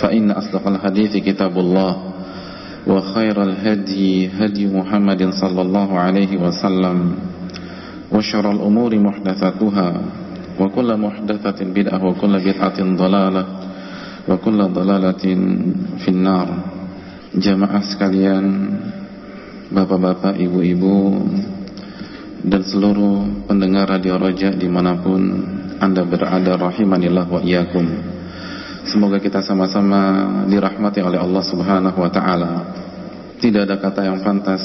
فإن أصدق الحديث كتاب الله وخير الهدي هدي محمد صلى الله عليه وسلم وشر الأمور محدثاتها وكل محدثة بدعة وكل بدعة ضلالة وكل ضلالة في النار Jamaah sekalian Bapak-bapak, ibu-ibu Dan seluruh pendengar Radio Roja Dimanapun Anda berada Rahimanillah wa iyakum Semoga kita sama-sama dirahmati oleh Allah Subhanahu wa taala. Tidak ada kata yang pantas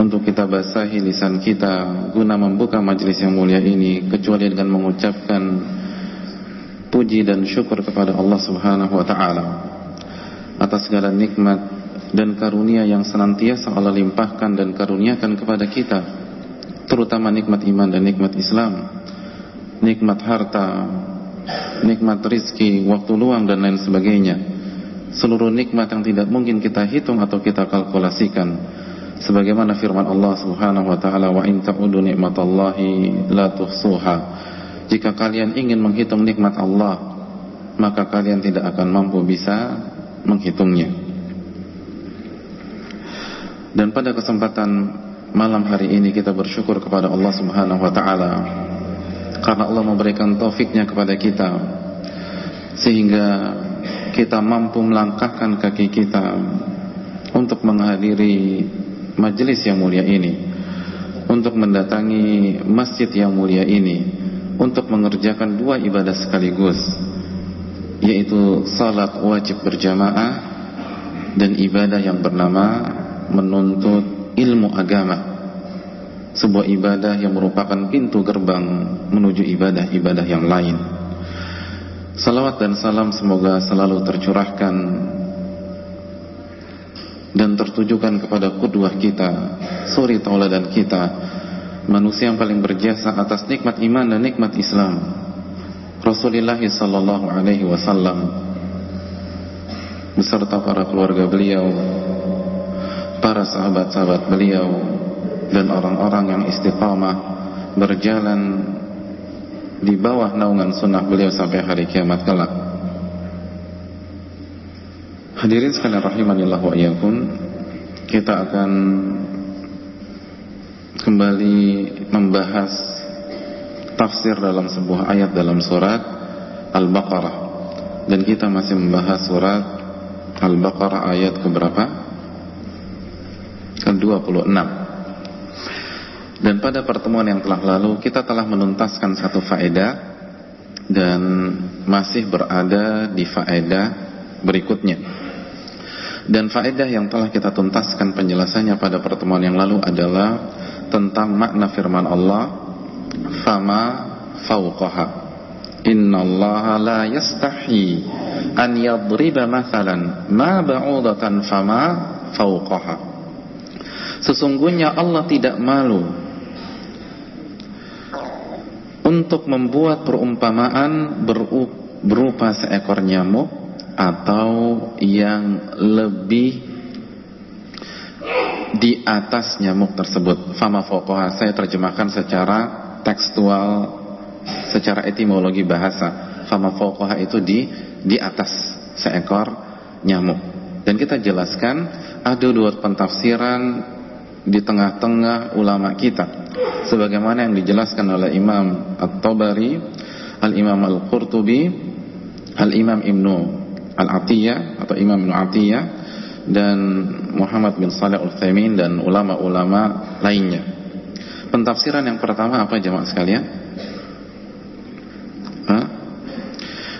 untuk kita basahi lisan kita guna membuka majelis yang mulia ini kecuali dengan mengucapkan puji dan syukur kepada Allah Subhanahu wa taala atas segala nikmat dan karunia yang senantiasa Allah limpahkan dan karuniakan kepada kita terutama nikmat iman dan nikmat Islam nikmat harta nikmat rizki, waktu luang dan lain sebagainya. Seluruh nikmat yang tidak mungkin kita hitung atau kita kalkulasikan. Sebagaimana firman Allah Subhanahu wa taala wa in ta'udu nikmatallahi la tuhsuha. Jika kalian ingin menghitung nikmat Allah maka kalian tidak akan mampu bisa menghitungnya. Dan pada kesempatan malam hari ini kita bersyukur kepada Allah Subhanahu wa taala karena Allah memberikan taufiknya kepada kita. Sehingga kita mampu melangkahkan kaki kita untuk menghadiri majelis yang mulia ini. Untuk mendatangi masjid yang mulia ini. Untuk mengerjakan dua ibadah sekaligus. Yaitu salat wajib berjamaah dan ibadah yang bernama menuntut ilmu agama sebuah ibadah yang merupakan pintu gerbang menuju ibadah-ibadah yang lain. Salawat dan salam semoga selalu tercurahkan dan tertujukan kepada kudwah kita, suri tauladan kita, manusia yang paling berjasa atas nikmat iman dan nikmat Islam. Rasulullah sallallahu alaihi wasallam beserta para keluarga beliau, para sahabat-sahabat beliau dan orang-orang yang istiqamah berjalan di bawah naungan sunnah beliau sampai hari kiamat kelak. Hadirin sekalian rahimanillah wa iyyakum, kita akan kembali membahas tafsir dalam sebuah ayat dalam surat Al-Baqarah dan kita masih membahas surat Al-Baqarah ayat keberapa? Ke-26 dan pada pertemuan yang telah lalu kita telah menuntaskan satu faedah dan masih berada di faedah berikutnya. Dan faedah yang telah kita tuntaskan penjelasannya pada pertemuan yang lalu adalah tentang makna firman Allah fama fauqaha Innallaha la yastahi an yadriba mathalan ma ba'udatan fama fauqaha Sesungguhnya Allah tidak malu untuk membuat perumpamaan berupa seekor nyamuk atau yang lebih di atas nyamuk tersebut. Fama fokoha saya terjemahkan secara tekstual, secara etimologi bahasa. Fama fokoha itu di di atas seekor nyamuk. Dan kita jelaskan ada dua pentafsiran di tengah-tengah ulama kita. Sebagaimana yang dijelaskan oleh Imam At-Tabari, Al-Imam Al-Qurtubi, Al-Imam Ibnu Al-Atiyah atau Imam Ibnu Atiyah dan Muhammad bin Saleh Al-Utsaimin dan ulama-ulama lainnya. Pentafsiran yang pertama apa jemaah sekalian? Hah?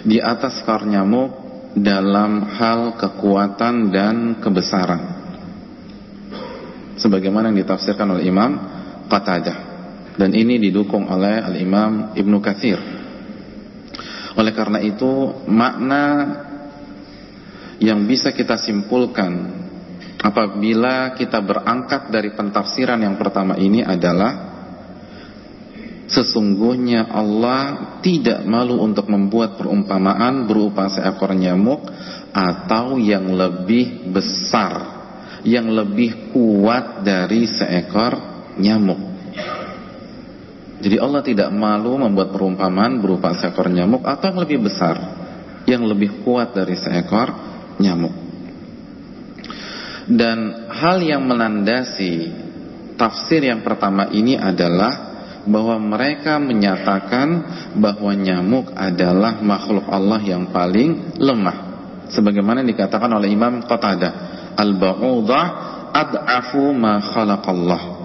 Di atas skor nyamuk dalam hal kekuatan dan kebesaran. Sebagaimana yang ditafsirkan oleh Imam Qatadah. Dan ini didukung oleh Al-Imam Ibnu Katsir. Oleh karena itu, makna yang bisa kita simpulkan apabila kita berangkat dari pentafsiran yang pertama ini adalah sesungguhnya Allah tidak malu untuk membuat perumpamaan berupa seekor nyamuk atau yang lebih besar yang lebih kuat dari seekor nyamuk jadi Allah tidak malu membuat perumpamaan berupa seekor nyamuk atau yang lebih besar yang lebih kuat dari seekor nyamuk. Dan hal yang menandasi tafsir yang pertama ini adalah bahwa mereka menyatakan bahwa nyamuk adalah makhluk Allah yang paling lemah. Sebagaimana dikatakan oleh Imam Qatadah, al-ba'udah ad'afu ma khalaqallah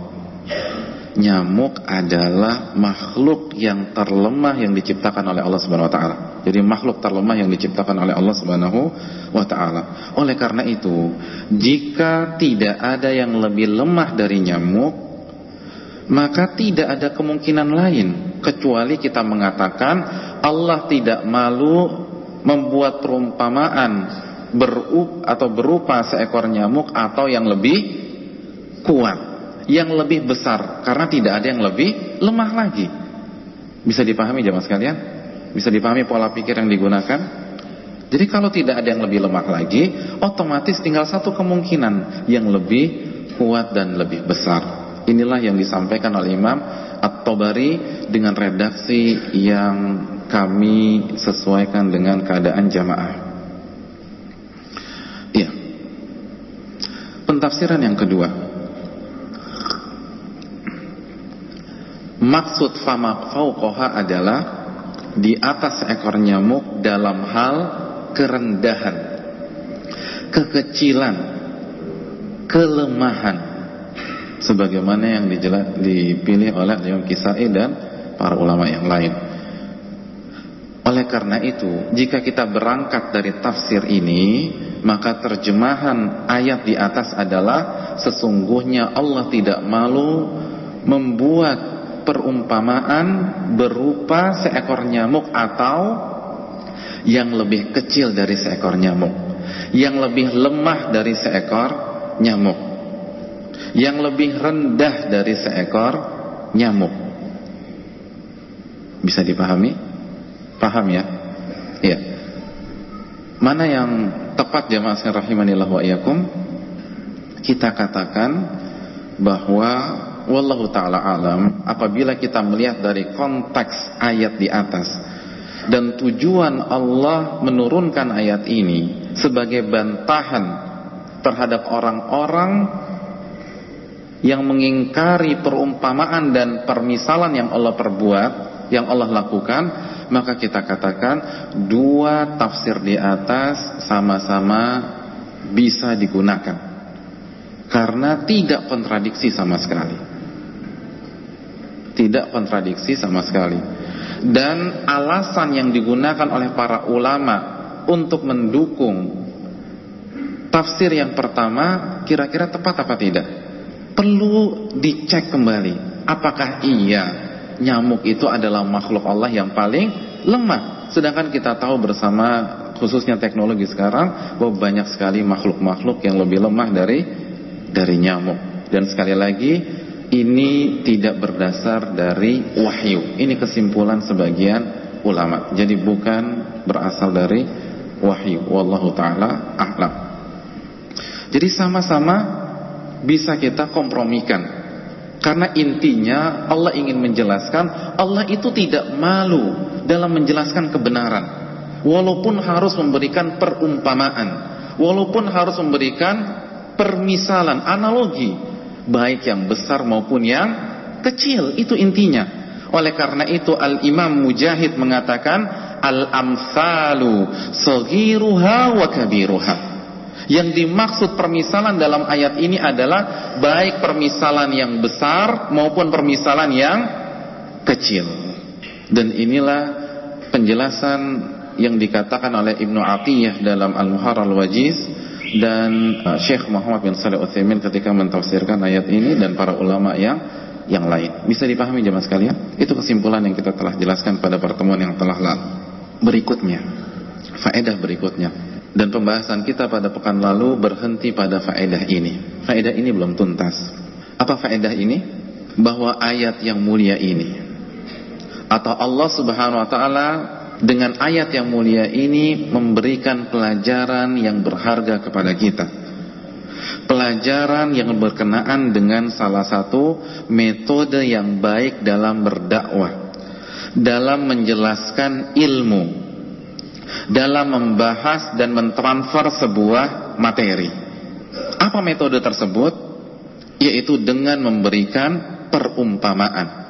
nyamuk adalah makhluk yang terlemah yang diciptakan oleh Allah Subhanahu wa taala. Jadi makhluk terlemah yang diciptakan oleh Allah Subhanahu wa taala. Oleh karena itu, jika tidak ada yang lebih lemah dari nyamuk, maka tidak ada kemungkinan lain kecuali kita mengatakan Allah tidak malu membuat perumpamaan berup atau berupa seekor nyamuk atau yang lebih kuat yang lebih besar karena tidak ada yang lebih lemah lagi. Bisa dipahami jemaah sekalian? Bisa dipahami pola pikir yang digunakan? Jadi kalau tidak ada yang lebih lemah lagi, otomatis tinggal satu kemungkinan yang lebih kuat dan lebih besar. Inilah yang disampaikan oleh Imam At-Tabari dengan redaksi yang kami sesuaikan dengan keadaan jamaah. Iya. Pentafsiran yang kedua Maksud fama fauqoha adalah di atas ekor nyamuk dalam hal kerendahan, kekecilan, kelemahan. Sebagaimana yang dipilih oleh Imam Kisai dan para ulama yang lain. Oleh karena itu, jika kita berangkat dari tafsir ini, maka terjemahan ayat di atas adalah sesungguhnya Allah tidak malu membuat perumpamaan berupa seekor nyamuk atau yang lebih kecil dari seekor nyamuk, yang lebih lemah dari seekor nyamuk, yang lebih rendah dari seekor nyamuk. Bisa dipahami? Paham ya? Iya. Mana yang tepat jamaah sekalian rahimanillah wa iyyakum? Kita katakan bahwa wallahu taala alam apabila kita melihat dari konteks ayat di atas dan tujuan Allah menurunkan ayat ini sebagai bantahan terhadap orang-orang yang mengingkari perumpamaan dan permisalan yang Allah perbuat, yang Allah lakukan, maka kita katakan dua tafsir di atas sama-sama bisa digunakan. Karena tidak kontradiksi sama sekali tidak kontradiksi sama sekali. Dan alasan yang digunakan oleh para ulama untuk mendukung tafsir yang pertama kira-kira tepat apa tidak? perlu dicek kembali apakah iya nyamuk itu adalah makhluk Allah yang paling lemah sedangkan kita tahu bersama khususnya teknologi sekarang bahwa banyak sekali makhluk-makhluk yang lebih lemah dari dari nyamuk dan sekali lagi ini tidak berdasar dari wahyu. Ini kesimpulan sebagian ulama. Jadi bukan berasal dari wahyu. Wallahu taala a'lam. Jadi sama-sama bisa kita kompromikan. Karena intinya Allah ingin menjelaskan Allah itu tidak malu dalam menjelaskan kebenaran. Walaupun harus memberikan perumpamaan. Walaupun harus memberikan permisalan analogi baik yang besar maupun yang kecil. Itu intinya. Oleh karena itu Al-Imam Mujahid mengatakan Al-amsalu saghiruha wa kabiruha. Yang dimaksud permisalan dalam ayat ini adalah baik permisalan yang besar maupun permisalan yang kecil. Dan inilah penjelasan yang dikatakan oleh Ibnu Atiyah dalam Al-Muhar Al-Wajiz dan uh, Syekh Muhammad bin Salih Utsaimin ketika mentafsirkan ayat ini dan para ulama yang yang lain. Bisa dipahami jemaah sekalian? Itu kesimpulan yang kita telah jelaskan pada pertemuan yang telah lalu. Berikutnya, faedah berikutnya dan pembahasan kita pada pekan lalu berhenti pada faedah ini. Faedah ini belum tuntas. Apa faedah ini? Bahwa ayat yang mulia ini atau Allah Subhanahu wa taala dengan ayat yang mulia ini memberikan pelajaran yang berharga kepada kita. Pelajaran yang berkenaan dengan salah satu metode yang baik dalam berdakwah, dalam menjelaskan ilmu dalam membahas dan mentransfer sebuah materi. Apa metode tersebut? Yaitu dengan memberikan perumpamaan.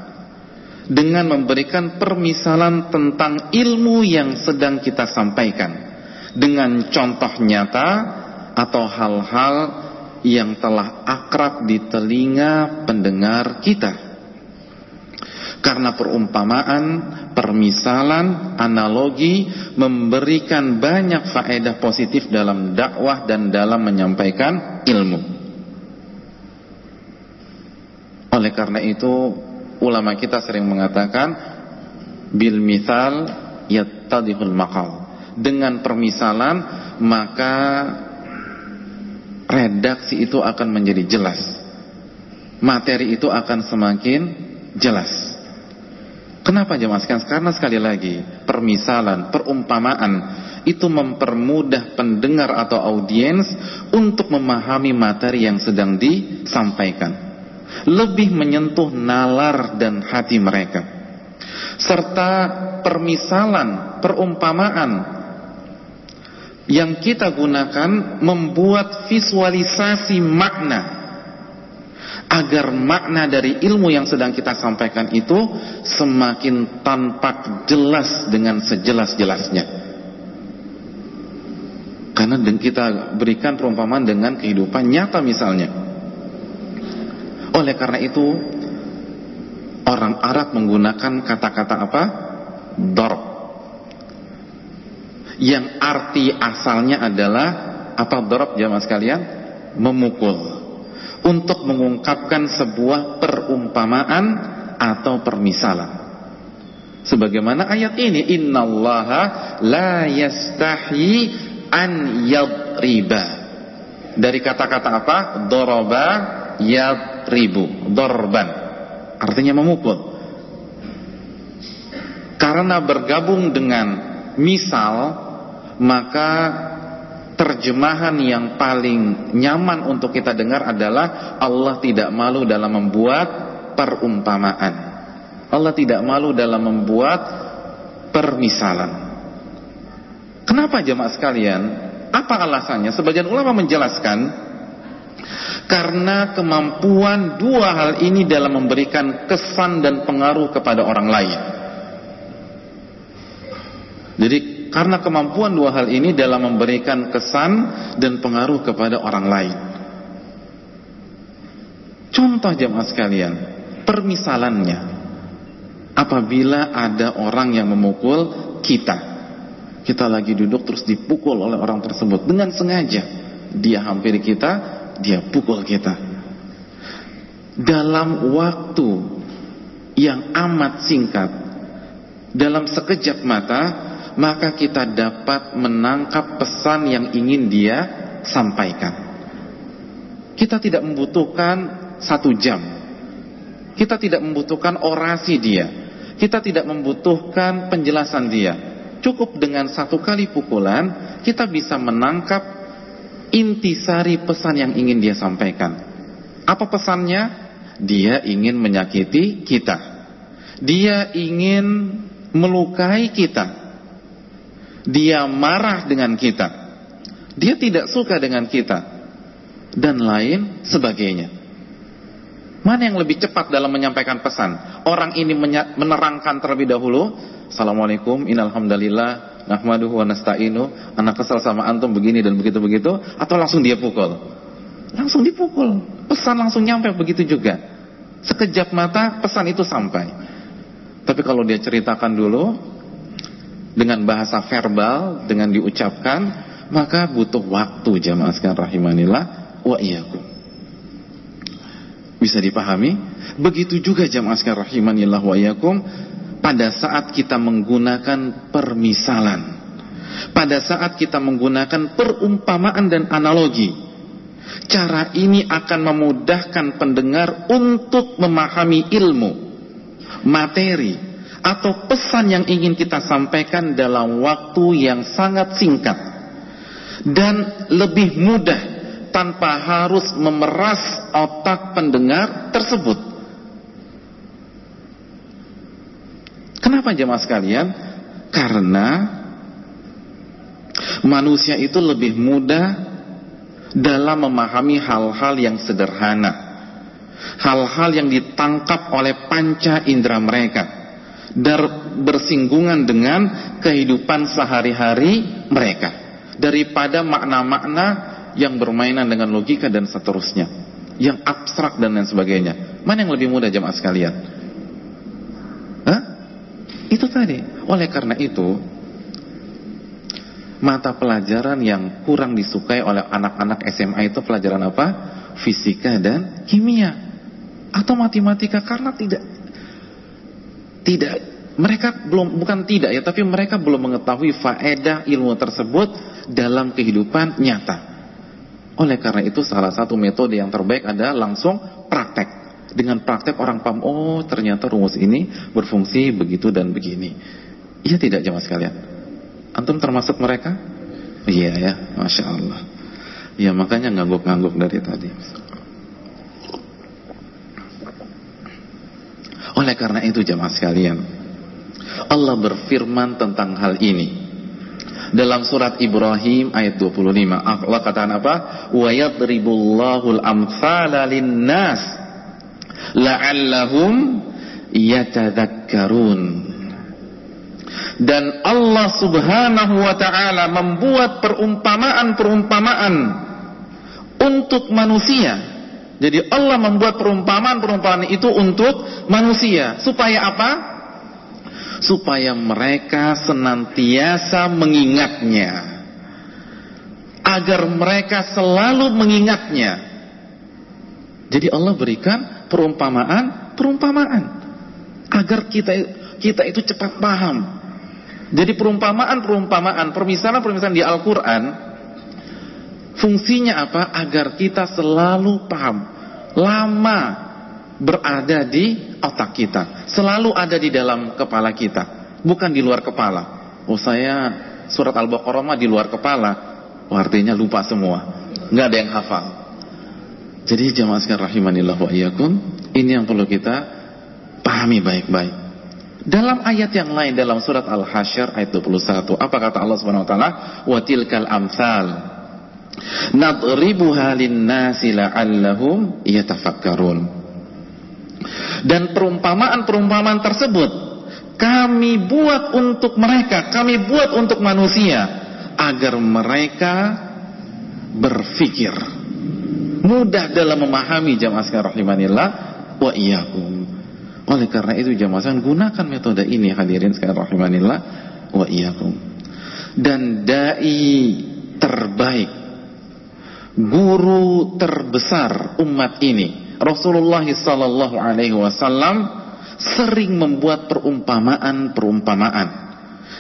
Dengan memberikan permisalan tentang ilmu yang sedang kita sampaikan. Dengan contoh nyata atau hal-hal yang telah akrab di telinga pendengar kita. Karena perumpamaan, permisalan, analogi memberikan banyak faedah positif dalam dakwah dan dalam menyampaikan ilmu. Oleh karena itu, ulama kita sering mengatakan bil misal yattadihul maqal. Dengan permisalan maka redaksi itu akan menjadi jelas. Materi itu akan semakin jelas. Kenapa jemaah sekalian? Karena sekali lagi permisalan, perumpamaan itu mempermudah pendengar atau audiens untuk memahami materi yang sedang disampaikan. Lebih menyentuh nalar dan hati mereka. Serta permisalan, perumpamaan yang kita gunakan membuat visualisasi makna agar makna dari ilmu yang sedang kita sampaikan itu semakin tampak jelas dengan sejelas-jelasnya. Karena kita berikan perumpamaan dengan kehidupan nyata misalnya. Oleh karena itu orang Arab menggunakan kata-kata apa? Dorb. Yang arti asalnya adalah apa dorb jamaah sekalian? Memukul untuk mengungkapkan sebuah perumpamaan atau permisalan. Sebagaimana ayat ini, innallaha la yastahi an yadriba. Dari kata-kata apa? Doroba yadribu. Dorban. Artinya memukul. Karena bergabung dengan misal, maka terjemahan yang paling nyaman untuk kita dengar adalah Allah tidak malu dalam membuat perumpamaan. Allah tidak malu dalam membuat permisalan. Kenapa jemaah sekalian? Apa alasannya? Sebagian ulama menjelaskan karena kemampuan dua hal ini dalam memberikan kesan dan pengaruh kepada orang lain. Jadi karena kemampuan dua hal ini dalam memberikan kesan dan pengaruh kepada orang lain. Contoh jemaah sekalian, permisalannya apabila ada orang yang memukul kita. Kita lagi duduk terus dipukul oleh orang tersebut dengan sengaja. Dia hampiri kita, dia pukul kita. dalam waktu yang amat singkat, dalam sekejap mata, maka kita dapat menangkap pesan yang ingin dia sampaikan. Kita tidak membutuhkan satu jam. Kita tidak membutuhkan orasi dia. Kita tidak membutuhkan penjelasan dia. Cukup dengan satu kali pukulan, kita bisa menangkap intisari pesan yang ingin dia sampaikan. Apa pesannya? Dia ingin menyakiti kita. Dia ingin melukai kita dia marah dengan kita, dia tidak suka dengan kita, dan lain sebagainya. Mana yang lebih cepat dalam menyampaikan pesan? Orang ini menerangkan terlebih dahulu, Assalamualaikum, innalhamdalillah, nahmaduhu wa nasta'inu, anak kesal sama antum begini dan begitu-begitu, atau langsung dia pukul? Langsung dipukul, pesan langsung nyampe begitu juga. Sekejap mata pesan itu sampai. Tapi kalau dia ceritakan dulu, dengan bahasa verbal, dengan diucapkan, maka butuh waktu jamaah sekalian rahimanillah wa iyyakum. Bisa dipahami? Begitu juga jamaah sekalian rahimanillah wa iyyakum pada saat kita menggunakan permisalan. Pada saat kita menggunakan perumpamaan dan analogi. Cara ini akan memudahkan pendengar untuk memahami ilmu, materi, atau pesan yang ingin kita sampaikan dalam waktu yang sangat singkat dan lebih mudah tanpa harus memeras otak pendengar tersebut. Kenapa jemaah sekalian? Karena manusia itu lebih mudah dalam memahami hal-hal yang sederhana. Hal-hal yang ditangkap oleh panca indera mereka dar bersinggungan dengan kehidupan sehari-hari mereka daripada makna-makna yang bermainan dengan logika dan seterusnya yang abstrak dan lain sebagainya mana yang lebih mudah jemaah sekalian? Itu tadi oleh karena itu mata pelajaran yang kurang disukai oleh anak-anak SMA itu pelajaran apa? fisika dan kimia atau matematika karena tidak tidak mereka belum bukan tidak ya tapi mereka belum mengetahui faedah ilmu tersebut dalam kehidupan nyata. Oleh karena itu salah satu metode yang terbaik adalah langsung praktek. Dengan praktek orang paham oh ternyata rumus ini berfungsi begitu dan begini. Iya tidak jemaah sekalian? Antum termasuk mereka? Iya ya, masya Allah. Ya makanya ngangguk-ngangguk dari tadi. Oleh karena itu jemaah sekalian, Allah berfirman tentang hal ini. Dalam surat Ibrahim ayat 25, Allah katakan apa? Wa yadribullahu al-amthala lin-nas la'allahum yatadhakkarun. Dan Allah Subhanahu wa taala membuat perumpamaan-perumpamaan untuk manusia jadi Allah membuat perumpamaan-perumpamaan itu untuk manusia. Supaya apa? Supaya mereka senantiasa mengingatnya. Agar mereka selalu mengingatnya. Jadi Allah berikan perumpamaan-perumpamaan. Agar kita kita itu cepat paham. Jadi perumpamaan-perumpamaan, permisalan-permisalan di Al-Quran Fungsinya apa? Agar kita selalu paham. Lama berada di otak kita. Selalu ada di dalam kepala kita. Bukan di luar kepala. Oh saya surat Al-Baqarah di luar kepala. Oh, artinya lupa semua. Nggak ada yang hafal. Jadi jemaah sekalian rahimanillah wa iyyakum, ini yang perlu kita pahami baik-baik. Dalam ayat yang lain dalam surat Al-Hasyr ayat 21, apa kata Allah Subhanahu wa taala? Wa tilkal amsal nadribuha linnasi la'allahum yatafakkarun dan perumpamaan-perumpamaan tersebut kami buat untuk mereka kami buat untuk manusia agar mereka berfikir mudah dalam memahami jamaah sekalian rahimanillah wa iyyakum. Oleh karena itu jamaah sekalian gunakan metode ini hadirin sekalian rahimanillah wa iyyakum. Dan dai terbaik guru terbesar umat ini Rasulullah sallallahu alaihi wasallam sering membuat perumpamaan-perumpamaan.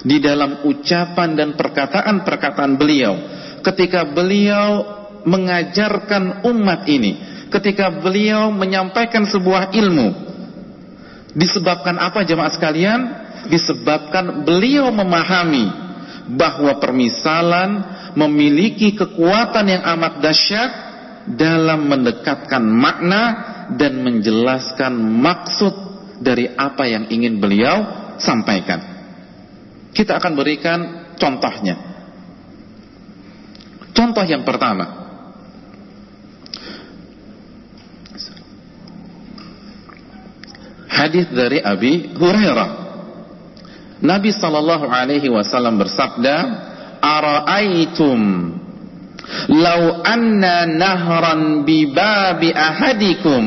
Di dalam ucapan dan perkataan-perkataan beliau ketika beliau mengajarkan umat ini ketika beliau menyampaikan sebuah ilmu disebabkan apa jemaah sekalian disebabkan beliau memahami bahwa permisalan memiliki kekuatan yang amat dahsyat dalam mendekatkan makna dan menjelaskan maksud dari apa yang ingin beliau sampaikan. Kita akan berikan contohnya. Contoh yang pertama. Hadis dari Abi Hurairah. Nabi sallallahu alaihi wasallam bersabda, "Ara'aitum law anna nahran bi babi ahadikum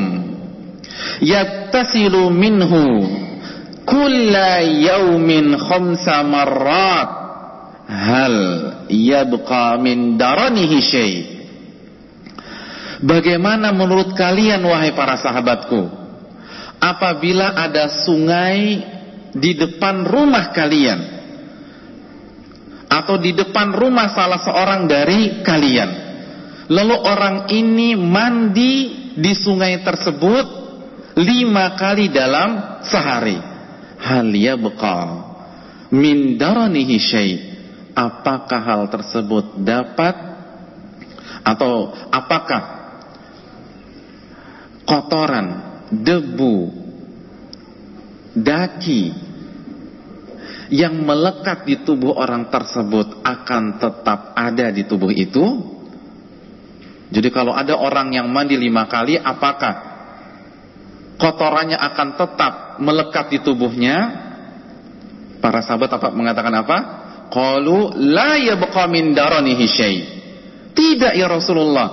yattasilu minhu kulla yaumin khamsa marrat hal yabqa min daranihi syai Bagaimana menurut kalian wahai para sahabatku apabila ada sungai di depan rumah kalian atau di depan rumah salah seorang dari kalian lalu orang ini mandi di sungai tersebut lima kali dalam sehari. Hal bekal min daranihi syai. Apakah hal tersebut dapat atau apakah kotoran, debu, daki yang melekat di tubuh orang tersebut akan tetap ada di tubuh itu? Jadi kalau ada orang yang mandi lima kali, apakah kotorannya akan tetap melekat di tubuhnya? Para sahabat apa mengatakan apa? Qalu la yabqa min daranihi syai. Tidak ya Rasulullah.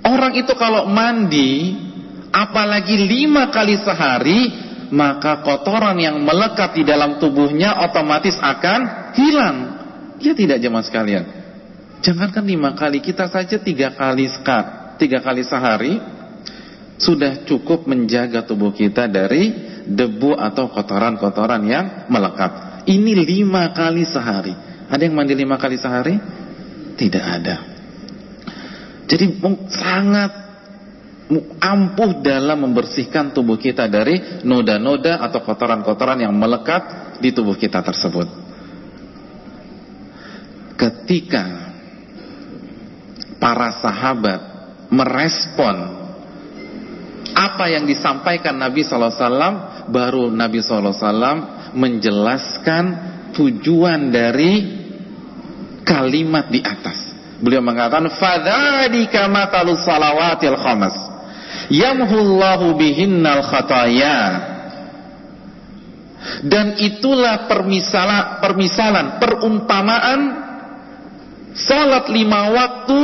Orang itu kalau mandi apalagi lima kali sehari maka kotoran yang melekat di dalam tubuhnya otomatis akan hilang ya tidak jemaah sekalian jangankan lima kali kita saja tiga kali sekat tiga kali sehari sudah cukup menjaga tubuh kita dari debu atau kotoran-kotoran yang melekat. Ini lima kali sehari. Ada yang mandi lima kali sehari? Tidak ada. Jadi sangat ampuh dalam membersihkan tubuh kita dari noda-noda atau kotoran-kotoran yang melekat di tubuh kita tersebut. Ketika para sahabat merespon apa yang disampaikan Nabi SAW baru Nabi SAW menjelaskan tujuan dari kalimat di atas beliau mengatakan fadzalika matalus salawatil khamas yamhullahu bihinnal khataya dan itulah permisalan permisalan perumpamaan salat lima waktu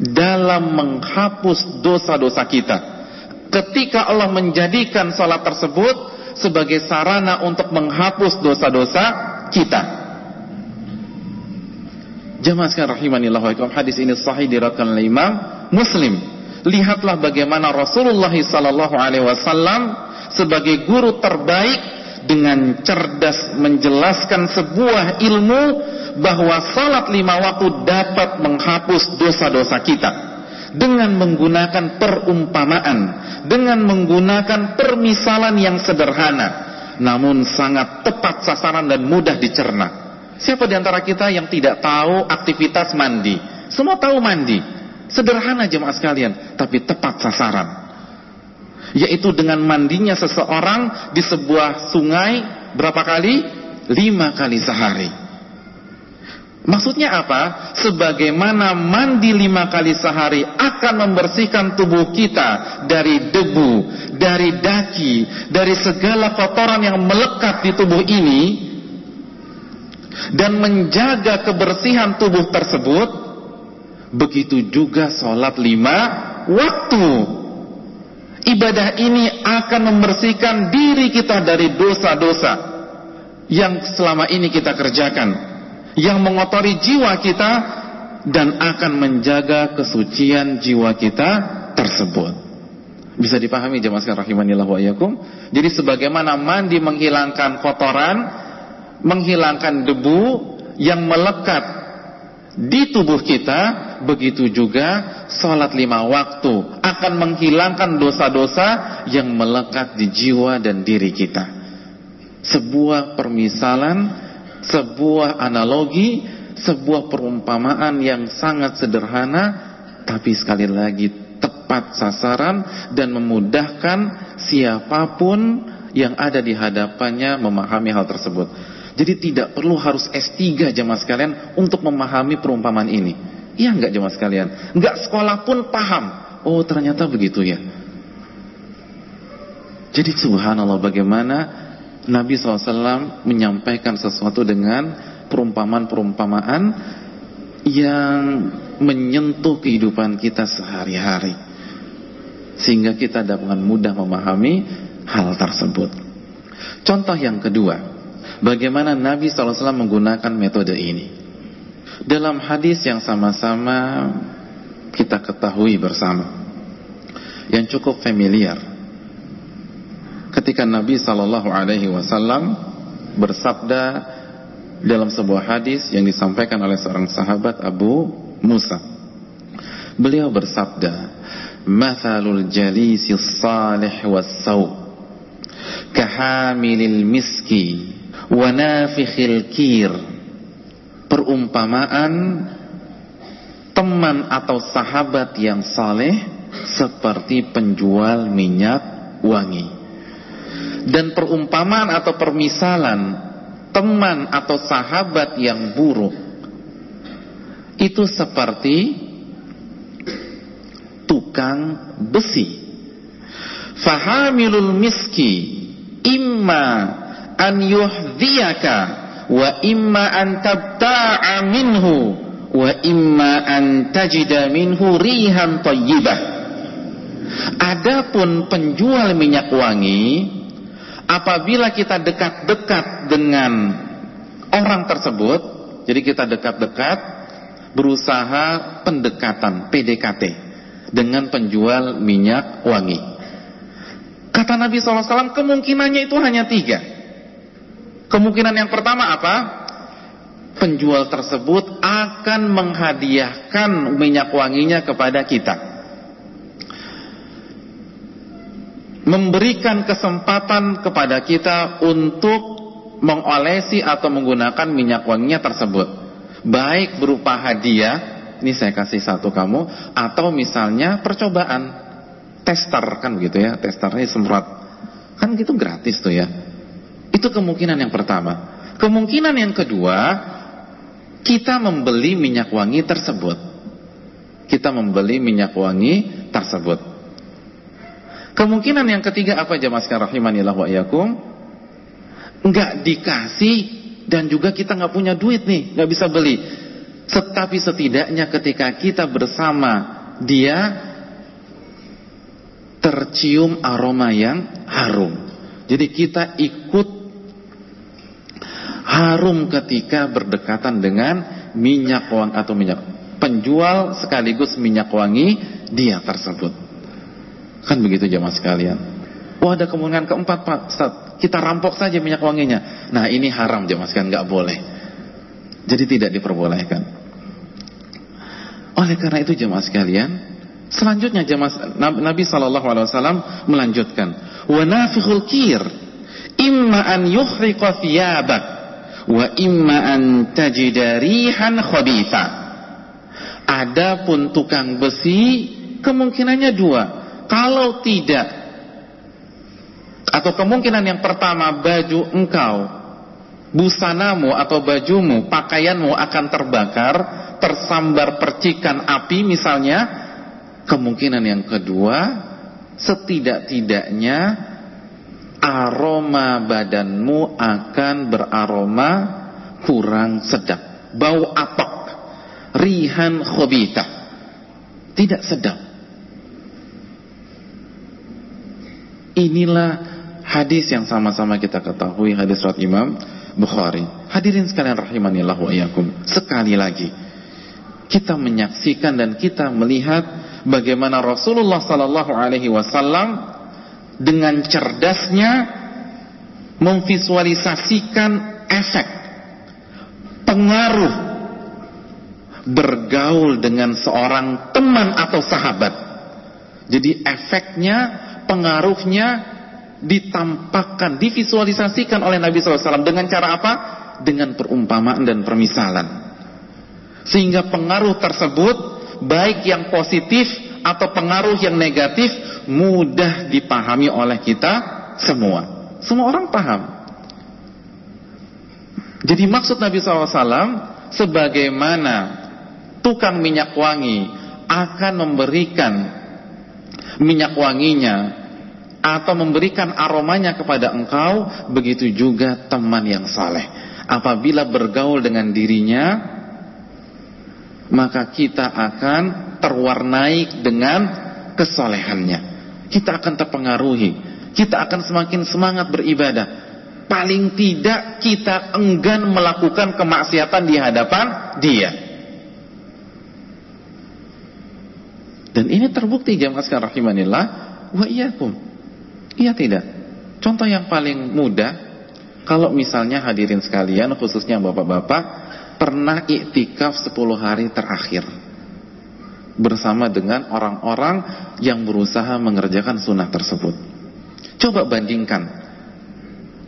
dalam menghapus dosa-dosa kita. Ketika Allah menjadikan salat tersebut sebagai sarana untuk menghapus dosa-dosa kita. Jemaah sekalian rahimanillah wa hadis ini sahih diriwayatkan oleh Imam Muslim. Lihatlah bagaimana Rasulullah sallallahu alaihi wasallam sebagai guru terbaik dengan cerdas menjelaskan sebuah ilmu bahwa salat lima waktu dapat menghapus dosa-dosa kita dengan menggunakan perumpamaan, dengan menggunakan permisalan yang sederhana, namun sangat tepat sasaran dan mudah dicerna. Siapa di antara kita yang tidak tahu aktivitas mandi? Semua tahu mandi. Sederhana jemaah sekalian, tapi tepat sasaran. Yaitu dengan mandinya seseorang di sebuah sungai berapa kali? Lima kali sehari. Maksudnya apa? Sebagaimana mandi lima kali sehari akan membersihkan tubuh kita dari debu, dari daki, dari segala kotoran yang melekat di tubuh ini dan menjaga kebersihan tubuh tersebut, begitu juga sholat lima waktu. Ibadah ini akan membersihkan diri kita dari dosa-dosa yang selama ini kita kerjakan yang mengotori jiwa kita dan akan menjaga kesucian jiwa kita tersebut. Bisa dipahami jemaah sekalian rahimanillah wa iyyakum? Jadi sebagaimana mandi menghilangkan kotoran, menghilangkan debu yang melekat di tubuh kita, begitu juga salat lima waktu akan menghilangkan dosa-dosa yang melekat di jiwa dan diri kita. Sebuah permisalan, sebuah analogi, sebuah perumpamaan yang sangat sederhana tapi sekali lagi tepat sasaran dan memudahkan siapa pun yang ada di hadapannya memahami hal tersebut. Jadi tidak perlu harus S3 jemaah sekalian untuk memahami perumpamaan ini. Iya enggak jemaah sekalian? Enggak sekolah pun paham. Oh ternyata begitu ya. Jadi subhanallah bagaimana Nabi SAW menyampaikan sesuatu dengan perumpamaan-perumpamaan yang menyentuh kehidupan kita sehari-hari sehingga kita dapat mudah memahami hal tersebut. Contoh yang kedua, bagaimana Nabi SAW menggunakan metode ini. Dalam hadis yang sama-sama kita ketahui bersama, yang cukup familiar, ketika Nabi SAW bersabda dalam sebuah hadis yang disampaikan oleh seorang sahabat Abu Musa. Beliau bersabda, "Mathalul jalisi salih was-saw kahamilil miski wa nafikhil kir." Perumpamaan teman atau sahabat yang saleh seperti penjual minyak wangi. Dan perumpamaan atau permisalan teman atau sahabat yang buruk itu seperti tukang besi. Fahamilul miski imma an yuhdhiyaka wa imma an tabta'a minhu wa imma an tajida minhu rihan thayyibah. Adapun penjual minyak wangi apabila kita dekat-dekat dengan orang tersebut, jadi kita dekat-dekat berusaha pendekatan PDKT dengan penjual minyak wangi. Kata Nabi SAW kemungkinannya itu hanya tiga. Kemungkinan yang pertama apa? Penjual tersebut akan menghadiahkan minyak wanginya kepada kita. memberikan kesempatan kepada kita untuk mengolesi atau menggunakan minyak wanginya tersebut. Baik berupa hadiah, ini saya kasih satu kamu, atau misalnya percobaan, tester kan begitu ya, testernya semprot. Kan gitu gratis tuh ya. Itu kemungkinan yang pertama. Kemungkinan yang kedua, kita membeli minyak wangi tersebut. Kita membeli minyak wangi tersebut. Kemungkinan yang ketiga apa jemaah sekalian rahimanillah wa iyyakum? Enggak dikasih dan juga kita enggak punya duit nih, enggak bisa beli. Tetapi setidaknya ketika kita bersama dia tercium aroma yang harum. Jadi kita ikut harum ketika berdekatan dengan minyak wangi atau minyak penjual sekaligus minyak wangi dia tersebut. Kan begitu jamaah sekalian. Oh ada kemungkinan keempat Pak Ustaz, kita rampok saja minyak wanginya. Nah ini haram jamaah sekalian, nggak boleh. Jadi tidak diperbolehkan. Oleh karena itu jamaah sekalian, selanjutnya jamaah Nabi Shallallahu Alaihi Wasallam melanjutkan, wa nafikhul kir, imma an yukhriqa thiyabak, wa imma an tajidarihan khabitha. Adapun tukang besi kemungkinannya dua kalau tidak atau kemungkinan yang pertama baju engkau busanamu atau bajumu, pakaianmu akan terbakar, tersambar percikan api misalnya. Kemungkinan yang kedua, setidak-tidaknya aroma badanmu akan beraroma kurang sedap. Bau apek, rihan khobita. Tidak sedap. Inilah hadis yang sama-sama kita ketahui hadis surat Imam Bukhari. Hadirin sekalian rahimanillah wa. Sekali lagi kita menyaksikan dan kita melihat bagaimana Rasulullah sallallahu alaihi wasallam dengan cerdasnya memvisualisasikan efek pengaruh bergaul dengan seorang teman atau sahabat. Jadi efeknya, pengaruhnya ditampakkan, divisualisasikan oleh Nabi SAW dengan cara apa? Dengan perumpamaan dan permisalan. Sehingga pengaruh tersebut, baik yang positif atau pengaruh yang negatif, mudah dipahami oleh kita semua. Semua orang paham. Jadi maksud Nabi SAW, sebagaimana tukang minyak wangi akan memberikan minyak wanginya atau memberikan aromanya kepada engkau, begitu juga teman yang saleh. Apabila bergaul dengan dirinya, maka kita akan terwarnai dengan kesolehannya. Kita akan terpengaruhi. Kita akan semakin semangat beribadah. Paling tidak kita enggan melakukan kemaksiatan di hadapan dia. Dan ini terbukti jamaah sekalian rahimanillah wa iyyakum. Iya tidak. Contoh yang paling mudah kalau misalnya hadirin sekalian khususnya bapak-bapak pernah iktikaf 10 hari terakhir bersama dengan orang-orang yang berusaha mengerjakan sunnah tersebut. Coba bandingkan.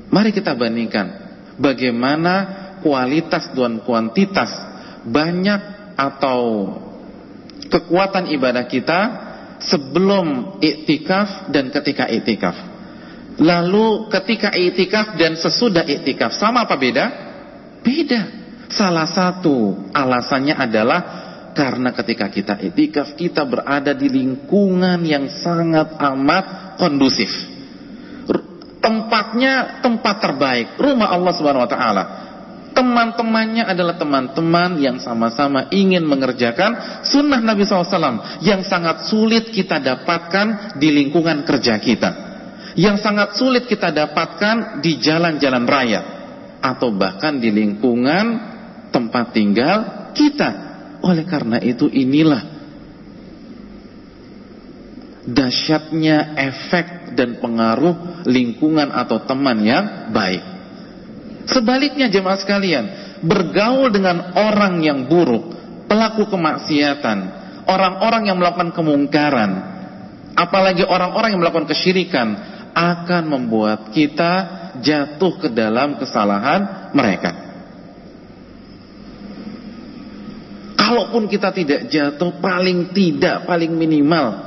Mari kita bandingkan bagaimana kualitas dan kuantitas banyak atau kekuatan ibadah kita sebelum iktikaf dan ketika iktikaf. Lalu ketika iktikaf dan sesudah iktikaf sama apa beda? Beda. Salah satu alasannya adalah karena ketika kita iktikaf kita berada di lingkungan yang sangat amat kondusif. Tempatnya tempat terbaik, rumah Allah Subhanahu wa taala teman-temannya adalah teman-teman yang sama-sama ingin mengerjakan sunnah Nabi SAW yang sangat sulit kita dapatkan di lingkungan kerja kita yang sangat sulit kita dapatkan di jalan-jalan raya atau bahkan di lingkungan tempat tinggal kita oleh karena itu inilah dahsyatnya efek dan pengaruh lingkungan atau teman yang baik Sebaliknya jemaah sekalian, bergaul dengan orang yang buruk, pelaku kemaksiatan, orang-orang yang melakukan kemungkaran, apalagi orang-orang yang melakukan kesyirikan, akan membuat kita jatuh ke dalam kesalahan mereka. Kalaupun kita tidak jatuh, paling tidak, paling minimal,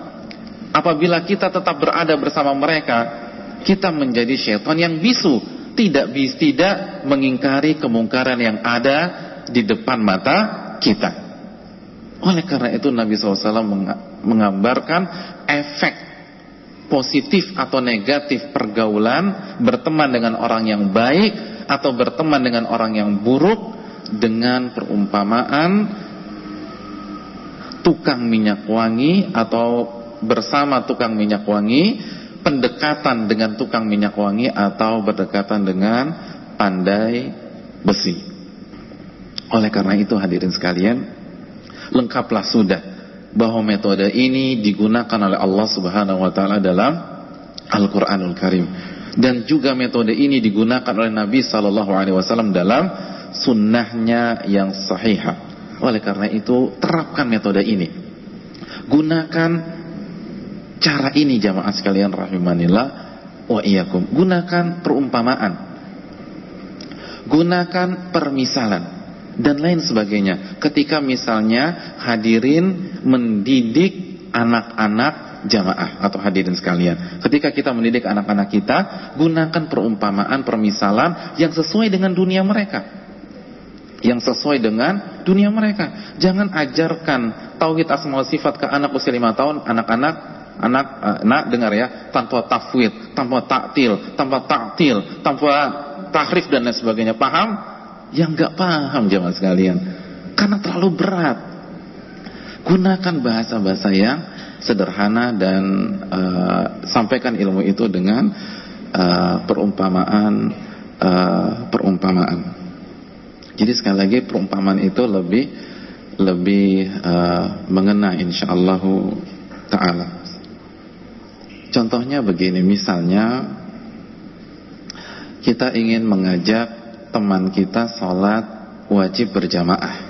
apabila kita tetap berada bersama mereka, kita menjadi syaitan yang bisu tidak bis tidak mengingkari kemungkaran yang ada di depan mata kita. Oleh karena itu Nabi SAW menggambarkan efek positif atau negatif pergaulan berteman dengan orang yang baik atau berteman dengan orang yang buruk dengan perumpamaan tukang minyak wangi atau bersama tukang minyak wangi pendekatan dengan tukang minyak wangi atau berdekatan dengan pandai besi. Oleh karena itu hadirin sekalian, lengkaplah sudah bahwa metode ini digunakan oleh Allah Subhanahu wa taala dalam Al-Qur'anul Karim dan juga metode ini digunakan oleh Nabi sallallahu alaihi wasallam dalam sunnahnya yang sahihah. Oleh karena itu, terapkan metode ini. Gunakan Cara ini jamaah sekalian rahimanillah wa iyyakum. Gunakan perumpamaan. Gunakan permisalan dan lain sebagainya. Ketika misalnya hadirin mendidik anak-anak jamaah atau hadirin sekalian. Ketika kita mendidik anak-anak kita, gunakan perumpamaan, permisalan yang sesuai dengan dunia mereka. Yang sesuai dengan dunia mereka. Jangan ajarkan tauhid asma sifat ke anak usia 5 tahun, anak-anak anak anak dengar ya tanpa tafwid tanpa taktil tanpa taktil tanpa tahrif dan lain sebagainya. Paham? Yang nggak paham jemaah sekalian karena terlalu berat. Gunakan bahasa-bahasa yang sederhana dan uh, sampaikan ilmu itu dengan uh, perumpamaan uh, perumpamaan jadi sekali lagi perumpamaan itu lebih lebih uh, mengena insyaallah taala. Contohnya begini, misalnya kita ingin mengajak teman kita sholat wajib berjamaah.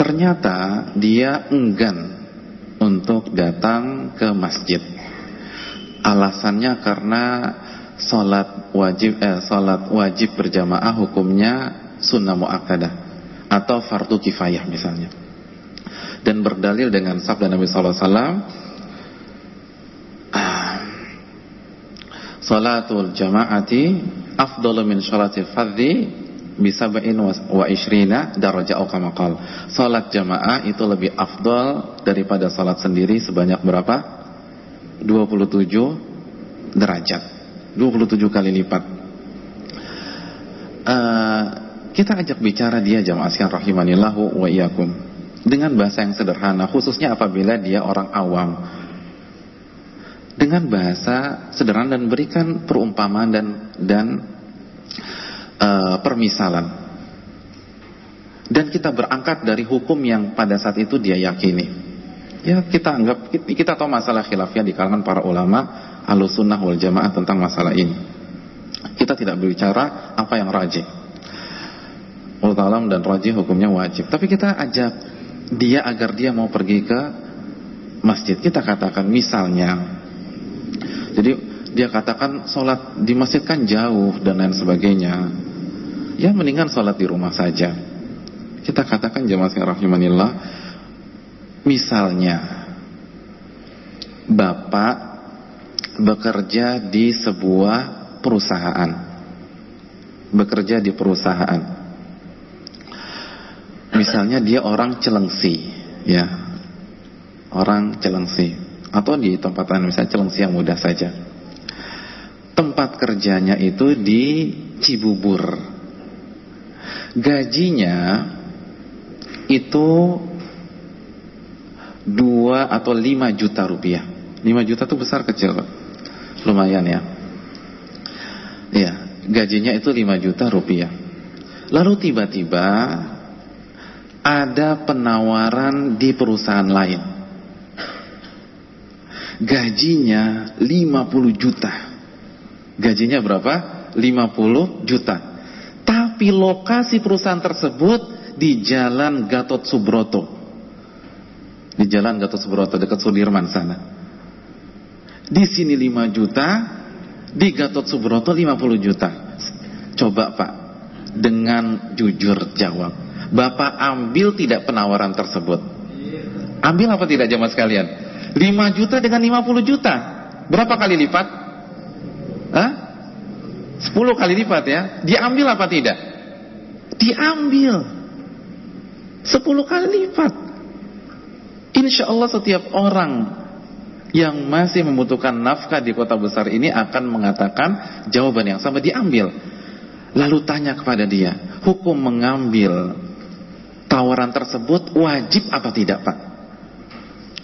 Ternyata dia enggan untuk datang ke masjid. Alasannya karena sholat wajib eh, sholat wajib berjamaah hukumnya sunnah muakkadah atau fardu kifayah misalnya. Dan berdalil dengan sabda Nabi sallallahu alaihi wasallam Salatul jamaati afdalu min sholatil fadhi bisaba'in wa ishrina daraja au kama Salat jamaah itu lebih afdal daripada salat sendiri sebanyak berapa? 27 derajat. 27 kali lipat. Uh, kita ajak bicara dia jamaah sekalian rahimanillahu wa iyyakum dengan bahasa yang sederhana khususnya apabila dia orang awam dengan bahasa sederhana dan berikan perumpamaan dan dan uh, permisalan. Dan kita berangkat dari hukum yang pada saat itu dia yakini. Ya kita anggap kita tahu masalah khilafiyah di kalangan para ulama alusunnah wal jamaah tentang masalah ini. Kita tidak berbicara apa yang rajih. Utalam dan rajih hukumnya wajib. Tapi kita ajak dia agar dia mau pergi ke masjid. Kita katakan misalnya, jadi dia katakan sholat di masjid kan jauh dan lain sebagainya. Ya mendingan sholat di rumah saja. Kita katakan jemaah rahimanillah, misalnya bapak bekerja di sebuah perusahaan, bekerja di perusahaan. Misalnya dia orang Celengsi, ya, orang Celengsi, atau di tempat lain misalnya Celengsi yang mudah saja tempat kerjanya itu di Cibubur. Gajinya itu 2 atau 5 juta rupiah. 5 juta itu besar kecil Pak? Lumayan ya. Iya, gajinya itu 5 juta rupiah. Lalu tiba-tiba ada penawaran di perusahaan lain. Gajinya 50 juta. Gajinya berapa? 50 juta. Tapi lokasi perusahaan tersebut di Jalan Gatot Subroto. Di Jalan Gatot Subroto dekat Sudirman sana. Di sini 5 juta, di Gatot Subroto 50 juta. Coba Pak, dengan jujur jawab. Bapak ambil tidak penawaran tersebut? Ambil apa tidak jamaah sekalian? 5 juta dengan 50 juta. Berapa kali lipat? Hah? 10 kali lipat ya. Diambil apa tidak? Diambil. 10 kali lipat. Insya Allah setiap orang yang masih membutuhkan nafkah di kota besar ini akan mengatakan jawaban yang sama diambil. Lalu tanya kepada dia, hukum mengambil tawaran tersebut wajib apa tidak Pak?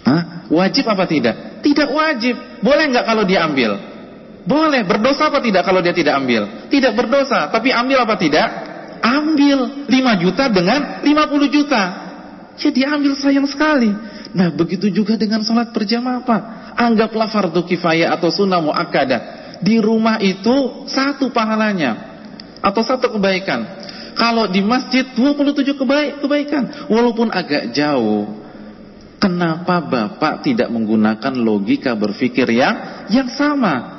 Hah? Wajib apa tidak? Tidak wajib. Boleh nggak kalau diambil? Boleh, berdosa apa tidak kalau dia tidak ambil? Tidak berdosa, tapi ambil apa tidak? Ambil 5 juta dengan 50 juta. Ya diambil sayang sekali. Nah begitu juga dengan sholat berjamaah Pak. Anggaplah fardu kifayah atau sunnah mu'akkadah. Di rumah itu satu pahalanya. Atau satu kebaikan. Kalau di masjid 27 kebaik, kebaikan. Walaupun agak jauh. Kenapa Bapak tidak menggunakan logika berpikir yang yang sama?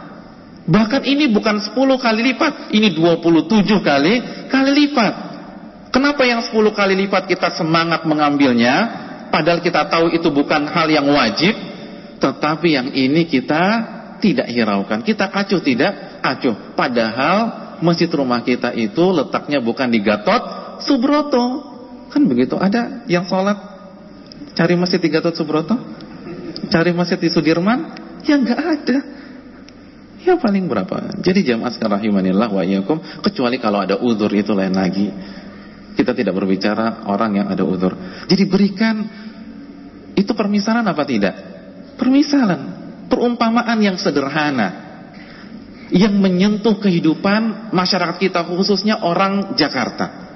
Bahkan ini bukan 10 kali lipat, ini 27 kali kali lipat. Kenapa yang 10 kali lipat kita semangat mengambilnya padahal kita tahu itu bukan hal yang wajib, tetapi yang ini kita tidak hiraukan. Kita acuh tidak? Acuh. Padahal masjid rumah kita itu letaknya bukan di Gatot Subroto. Kan begitu ada yang sholat cari masjid di Gatot Subroto? Cari masjid di Sudirman? Ya enggak ada. Ya paling berapa? Jadi jamaah sekalian rahimanillah wa iyyakum kecuali kalau ada uzur itu lain lagi. Kita tidak berbicara orang yang ada uzur. Jadi berikan itu permisalan apa tidak? Permisalan, perumpamaan yang sederhana yang menyentuh kehidupan masyarakat kita khususnya orang Jakarta.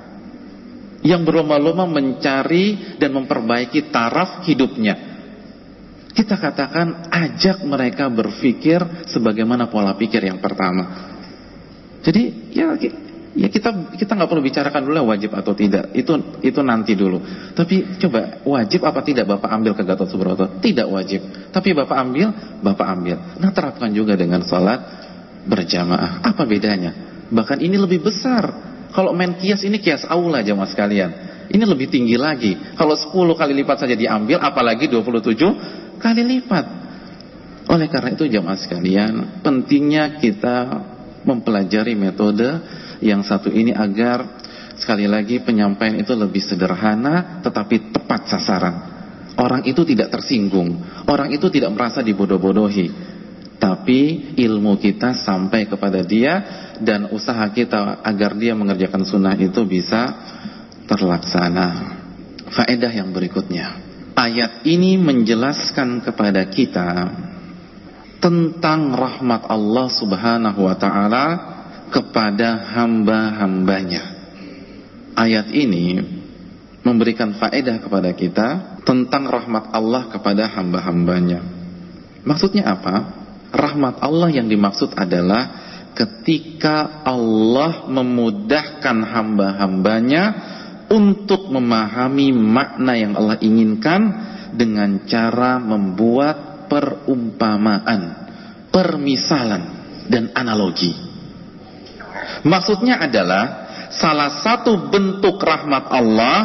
yang berlomba-lomba mencari dan memperbaiki taraf hidupnya. Kita katakan ajak mereka berpikir sebagaimana pola pikir yang pertama. Jadi ya ya kita kita nggak perlu bicarakan dulu wajib atau tidak. Itu itu nanti dulu. Tapi coba wajib apa tidak Bapak ambil ke Gatot Subroto? Tidak wajib. Tapi Bapak ambil, Bapak ambil. Nah, terapkan juga dengan sholat berjamaah. Apa bedanya? Bahkan ini lebih besar kalau main kias ini kias aula jamaah sekalian. Ini lebih tinggi lagi. Kalau 10 kali lipat saja diambil, apalagi 27 kali lipat. Oleh karena itu jamaah sekalian, pentingnya kita mempelajari metode yang satu ini agar sekali lagi penyampaian itu lebih sederhana tetapi tepat sasaran. Orang itu tidak tersinggung, orang itu tidak merasa dibodoh-bodohi. Tapi ilmu kita sampai kepada dia dan usaha kita agar dia mengerjakan sunnah itu bisa terlaksana. Faedah yang berikutnya. Ayat ini menjelaskan kepada kita tentang rahmat Allah subhanahu wa ta'ala kepada hamba-hambanya. Ayat ini memberikan faedah kepada kita tentang rahmat Allah kepada hamba-hambanya. Maksudnya apa? rahmat Allah yang dimaksud adalah ketika Allah memudahkan hamba-hambanya untuk memahami makna yang Allah inginkan dengan cara membuat perumpamaan, permisalan dan analogi. Maksudnya adalah salah satu bentuk rahmat Allah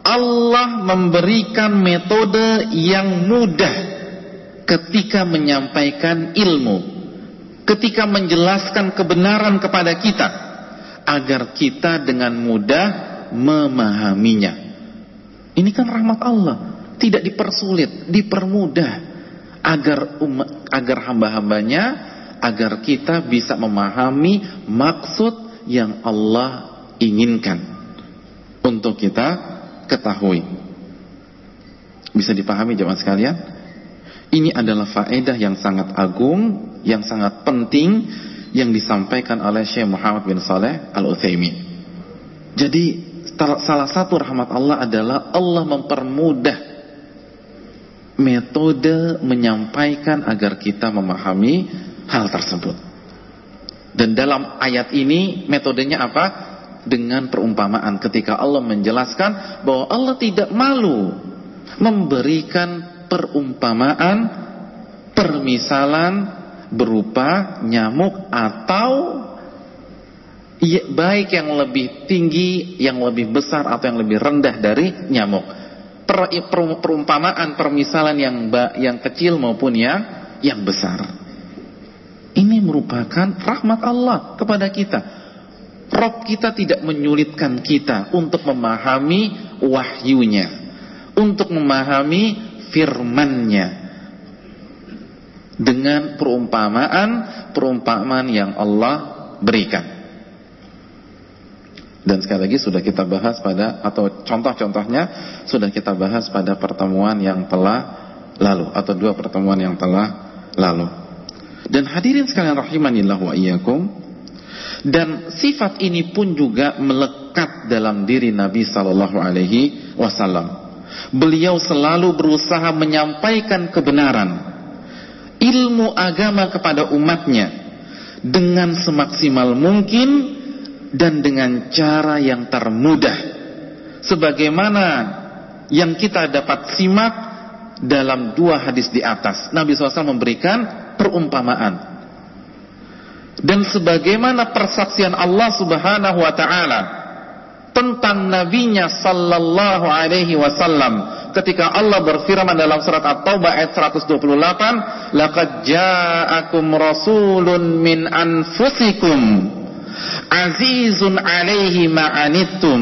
Allah memberikan metode yang mudah ketika menyampaikan ilmu, ketika menjelaskan kebenaran kepada kita, agar kita dengan mudah memahaminya. Ini kan rahmat Allah, tidak dipersulit, dipermudah agar umat, agar hamba-hambanya, agar kita bisa memahami maksud yang Allah inginkan untuk kita ketahui. Bisa dipahami jemaah sekalian? Ini adalah faedah yang sangat agung, yang sangat penting yang disampaikan oleh Syekh Muhammad bin Saleh Al-Utsaimin. Jadi salah satu rahmat Allah adalah Allah mempermudah metode menyampaikan agar kita memahami hal tersebut. Dan dalam ayat ini metodenya apa? Dengan perumpamaan ketika Allah menjelaskan bahwa Allah tidak malu memberikan perumpamaan, permisalan berupa nyamuk atau ya, baik yang lebih tinggi, yang lebih besar atau yang lebih rendah dari nyamuk. Per, per, perumpamaan, permisalan yang yang kecil maupun yang yang besar. Ini merupakan rahmat Allah kepada kita. Rob kita tidak menyulitkan kita untuk memahami wahyunya, untuk memahami firmannya dengan perumpamaan-perumpamaan yang Allah berikan. Dan sekali lagi sudah kita bahas pada atau contoh-contohnya sudah kita bahas pada pertemuan yang telah lalu atau dua pertemuan yang telah lalu. Dan hadirin sekalian rahimanillah wa iyyakum. Dan sifat ini pun juga melekat dalam diri Nabi sallallahu alaihi wasallam. Beliau selalu berusaha menyampaikan kebenaran ilmu agama kepada umatnya dengan semaksimal mungkin dan dengan cara yang termudah. Sebagaimana yang kita dapat simak dalam dua hadis di atas. Nabi SAW memberikan perumpamaan. Dan sebagaimana persaksian Allah Subhanahu wa taala tentang nabinya sallallahu alaihi wasallam ketika Allah berfirman dalam surat At-Taubah ayat 128 laqad ja'akum rasulun min anfusikum azizun alaihi ma'anittum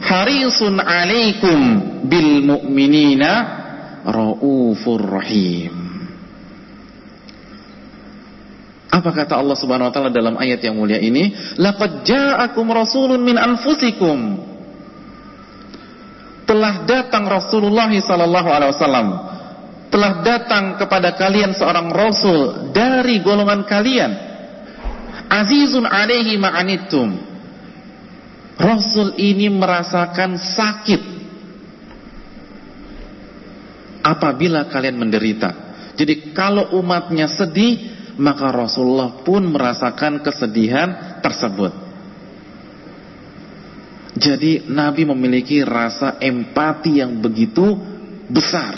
harisun alaikum bil mu'minina raufur rahim Apa kata Allah Subhanahu wa taala dalam ayat yang mulia ini? Laqad ja'akum rasulun min anfusikum. Telah datang Rasulullah sallallahu alaihi wasallam. Telah datang kepada kalian seorang rasul dari golongan kalian. Azizun alaihi ma'anittum. Rasul ini merasakan sakit apabila kalian menderita. Jadi kalau umatnya sedih, maka Rasulullah pun merasakan kesedihan tersebut. Jadi Nabi memiliki rasa empati yang begitu besar.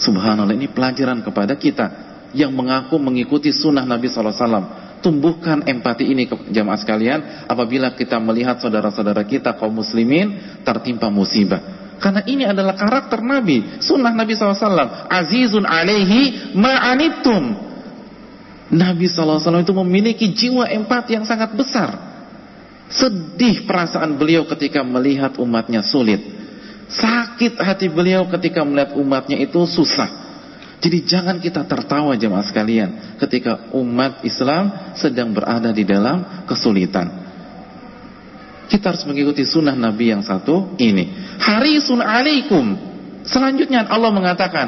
Subhanallah ini pelajaran kepada kita yang mengaku mengikuti sunnah Nabi SAW. Tumbuhkan empati ini ke jamaah sekalian apabila kita melihat saudara-saudara kita kaum muslimin tertimpa musibah. Karena ini adalah karakter Nabi, sunnah Nabi SAW. Azizun alaihi ma'anittum. Nabi SAW itu memiliki jiwa empati yang sangat besar. Sedih perasaan beliau ketika melihat umatnya sulit. Sakit hati beliau ketika melihat umatnya itu susah. Jadi jangan kita tertawa jemaah sekalian ketika umat Islam sedang berada di dalam kesulitan. Kita harus mengikuti sunnah Nabi yang satu ini. Harisun alaikum. Selanjutnya Allah mengatakan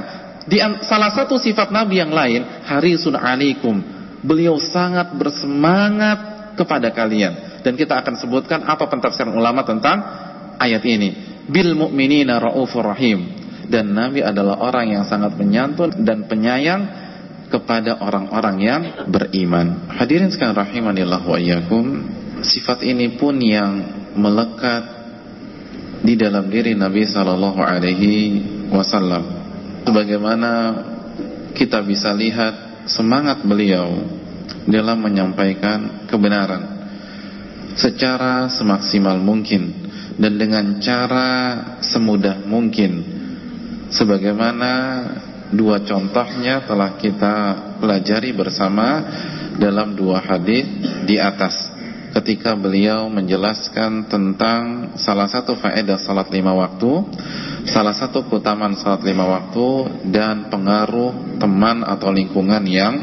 di salah satu sifat Nabi yang lain, harisun alaikum. Beliau sangat bersemangat kepada kalian. Dan kita akan sebutkan apa pentafsiran ulama tentang ayat ini. Bil mu'minina raufur rahim. Dan Nabi adalah orang yang sangat menyantun dan penyayang kepada orang-orang yang beriman. Hadirin sekalian rahimanillah wa iyyakum. Sifat ini pun yang melekat di dalam diri Nabi Sallallahu Alaihi Wasallam. Sebagaimana kita bisa lihat semangat beliau dalam menyampaikan kebenaran secara semaksimal mungkin dan dengan cara semudah mungkin. Sebagaimana dua contohnya telah kita pelajari bersama dalam dua hadis di atas ketika beliau menjelaskan tentang salah satu faedah salat lima waktu, salah satu keutamaan salat lima waktu dan pengaruh teman atau lingkungan yang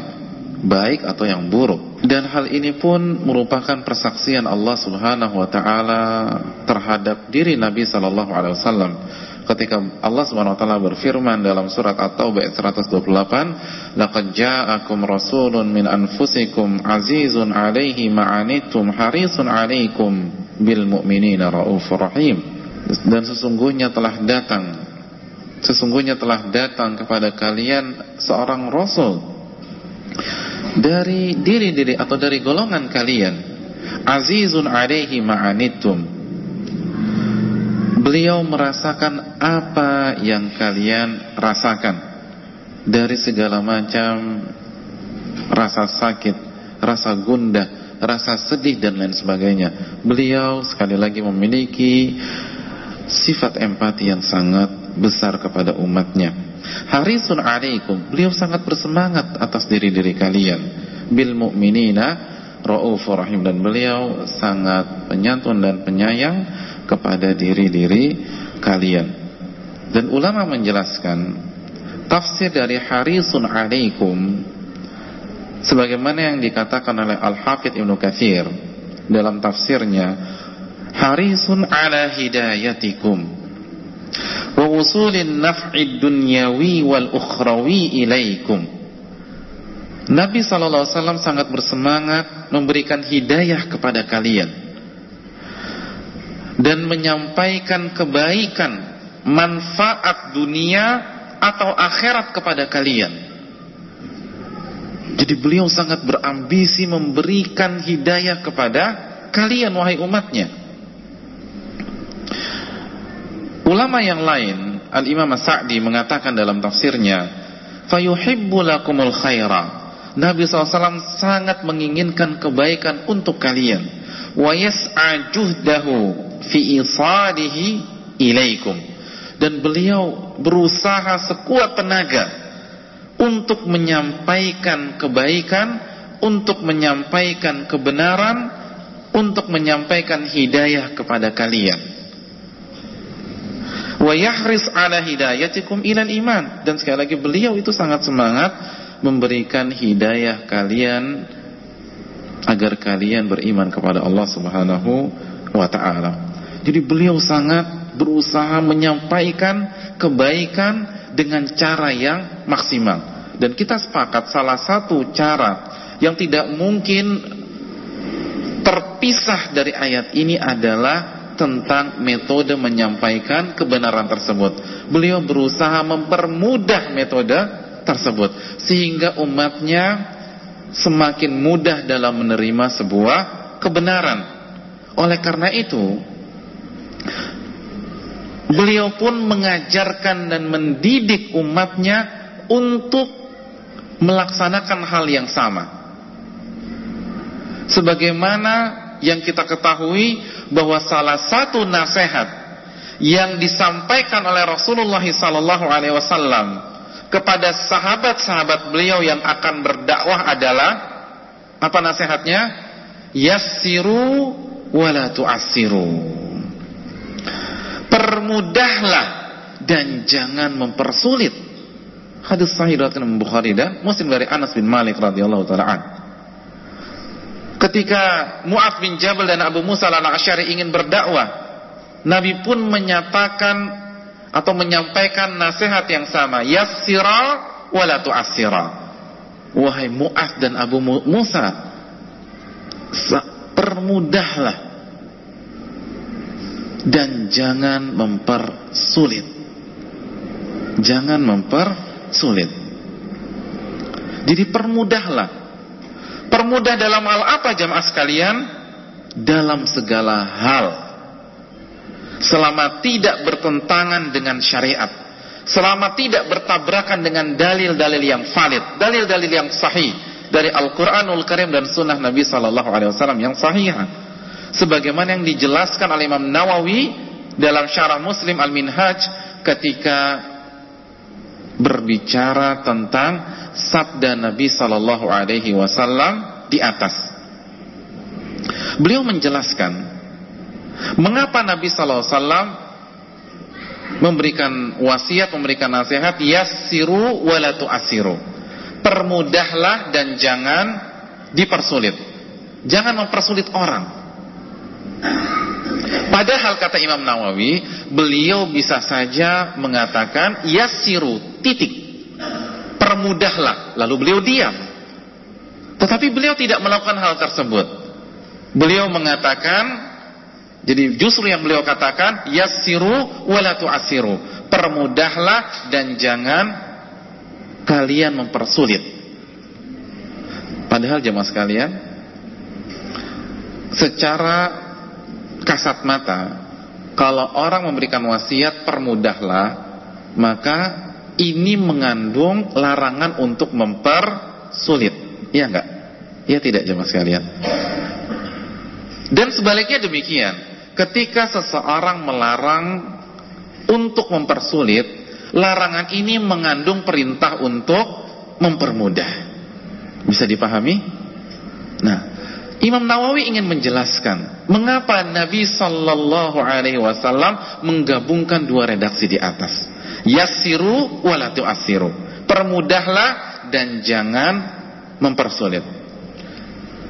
baik atau yang buruk. Dan hal ini pun merupakan persaksian Allah Subhanahu wa taala terhadap diri Nabi sallallahu alaihi wasallam ketika Allah Subhanahu wa taala berfirman dalam surat At-Taubah ayat 128, "Laqad ja'akum rasulun min anfusikum azizun 'alaihi ma'anittum harisun 'alaikum bil mu'minina raufur rahim." Dan sesungguhnya telah datang sesungguhnya telah datang kepada kalian seorang rasul dari diri-diri atau dari golongan kalian. Azizun 'alaihi ma'anittum. Beliau merasakan apa yang kalian rasakan. Dari segala macam rasa sakit, rasa gundah, rasa sedih dan lain sebagainya. Beliau sekali lagi memiliki sifat empati yang sangat besar kepada umatnya. Harisun alaikum, beliau sangat bersemangat atas diri-diri kalian. Bil mu'minina raufur rahim dan beliau sangat penyantun dan penyayang kepada diri-diri kalian. Dan ulama menjelaskan tafsir dari harisun alaikum sebagaimana yang dikatakan oleh Al-Hafidh Ibnu Katsir dalam tafsirnya harisun ala hidayatikum wa wusulin naf'id dunyawi wal ukhrawi ilaikum Nabi wasallam sangat bersemangat memberikan hidayah kepada kalian dan menyampaikan kebaikan manfaat dunia atau akhirat kepada kalian. Jadi beliau sangat berambisi memberikan hidayah kepada kalian wahai umatnya. Ulama yang lain, Al-Imam Sa'di mengatakan dalam tafsirnya, "Fayuhibbu lakumul khaira." Nabi SAW sangat menginginkan kebaikan untuk kalian. Wa yas'a juhdahu fi isalihi ilaikum dan beliau berusaha sekuat tenaga untuk menyampaikan kebaikan untuk menyampaikan kebenaran untuk menyampaikan hidayah kepada kalian wa yahris ala hidayatikum ilal iman dan sekali lagi beliau itu sangat semangat memberikan hidayah kalian agar kalian beriman kepada Allah Subhanahu wa taala jadi beliau sangat berusaha menyampaikan kebaikan dengan cara yang maksimal. Dan kita sepakat salah satu cara yang tidak mungkin terpisah terpisah dari ayat ini adalah tentang metode menyampaikan kebenaran tersebut. Beliau berusaha mempermudah metode tersebut sehingga umatnya semakin mudah dalam menerima sebuah kebenaran. Oleh karena itu, beliau pun mengajarkan dan mendidik umatnya untuk melaksanakan hal yang sama. Sebagaimana yang kita ketahui bahwa salah satu nasihat yang disampaikan oleh Rasulullah SAW kepada sahabat-sahabat beliau yang akan berdakwah adalah apa nasihatnya? Yassiru wala tu'assiru. Permudahlah dan jangan mempersulit. Hadis sahih riwayatkan Bukhari dan Muslim dari Anas bin Malik radhiyallahu taala. Ketika Mu'adz bin Jabal dan Abu Musa al-Asy'ari ingin berdakwah, Nabi pun menyatakan atau menyampaikan nasihat yang sama. Yassira wala tu'assira. Wahai Mu'az dan Abu Musa permudahlah dan jangan mempersulit. Jangan mempersulit. Jadi permudahlah permudah dalam hal apa jamaah sekalian? Dalam segala hal. Selama tidak bertentangan dengan syariat. Selama tidak bertabrakan dengan dalil-dalil yang valid. Dalil-dalil yang sahih. Dari Al-Quranul Karim dan Sunnah Nabi Sallallahu Alaihi Wasallam yang sahih. Sebagaimana yang dijelaskan oleh Imam Nawawi dalam syarah Muslim Al-Minhaj ketika berbicara tentang sabda Nabi Sallallahu Alaihi Wasallam di atas beliau menjelaskan Mengapa Nabi sallallahu alaihi wasallam memberikan wasiat, memberikan nasihat yassiru wala tu'assiru. Permudahlah dan jangan dipersulit. Jangan mempersulit orang. Padahal kata Imam Nawawi, beliau bisa saja mengatakan yassiru titik. Permudahlah, lalu beliau diam. Tetapi beliau tidak melakukan hal tersebut. Beliau mengatakan jadi justru yang beliau katakan yassiru wala tu'assiru. Permudahlah dan jangan kalian mempersulit. Padahal jemaah sekalian, secara kasat mata, kalau orang memberikan wasiat permudahlah, maka ini mengandung larangan untuk mempersulit. Iya enggak? Iya tidak jemaah sekalian. Dan sebaliknya demikian. Ketika seseorang melarang untuk mempersulit, larangan ini mengandung perintah untuk mempermudah. Bisa dipahami? Nah, Imam Nawawi ingin menjelaskan mengapa Nabi Sallallahu Alaihi Wasallam menggabungkan dua redaksi di atas. Yassiru walatu asiru. Permudahlah dan jangan mempersulit.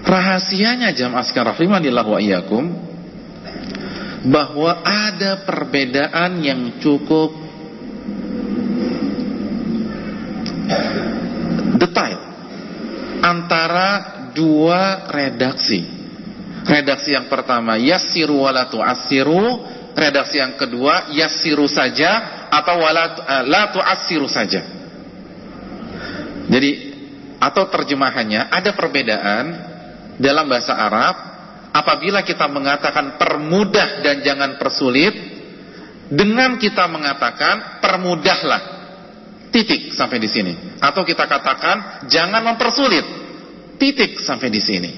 Rahasianya jamaah sekalian rahimanillah wa iyyakum bahwa ada perbedaan yang cukup detail antara dua redaksi. Redaksi yang pertama yassiru wala tu'assiru, redaksi yang kedua yassiru saja atau wala uh, la tu'assiru saja. Jadi atau terjemahannya ada perbedaan dalam bahasa Arab apabila kita mengatakan permudah dan jangan persulit dengan kita mengatakan permudahlah. Titik sampai di sini. Atau kita katakan jangan mempersulit. Titik sampai di sini.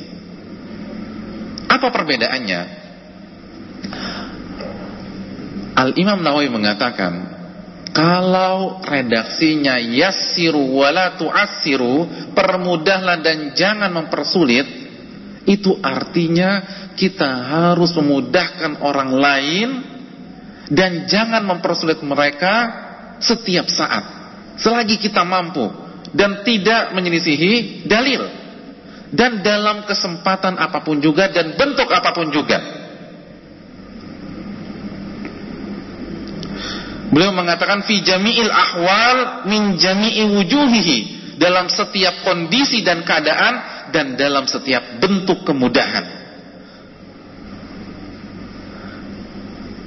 Apa perbedaannya? Al Imam Nawawi mengatakan kalau redaksinya yassiru wala tu'assiru permudahlah dan jangan mempersulit itu artinya kita harus memudahkan orang lain dan jangan mempersulit mereka setiap saat. Selagi kita mampu dan tidak menyelisihi dalil. Dan dalam kesempatan apa pun juga dan bentuk apa pun juga. Beliau mengatakan fi jami'il ahwal min jami'i wujuhihi dalam setiap kondisi dan keadaan dan dalam setiap bentuk kemudahan.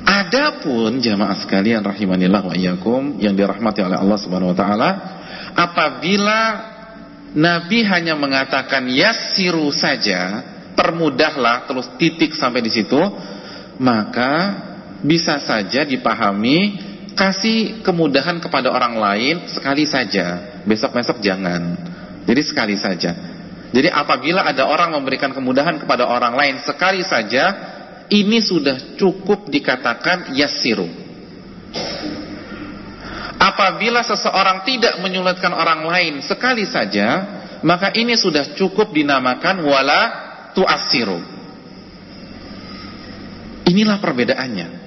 Adapun jamaah sekalian rahimanillah wa iyyakum yang dirahmati oleh Allah Subhanahu wa taala, apabila Nabi hanya mengatakan yasiru saja, permudahlah terus titik sampai di situ, maka bisa saja dipahami kasih kemudahan kepada orang lain sekali saja, besok-besok jangan. Jadi sekali saja. Jadi apabila ada orang memberikan kemudahan kepada orang lain sekali saja, ini sudah cukup dikatakan yassiru. Apabila seseorang tidak menyulitkan orang lain sekali saja, maka ini sudah cukup dinamakan wala tu'assiru. Inilah perbedaannya.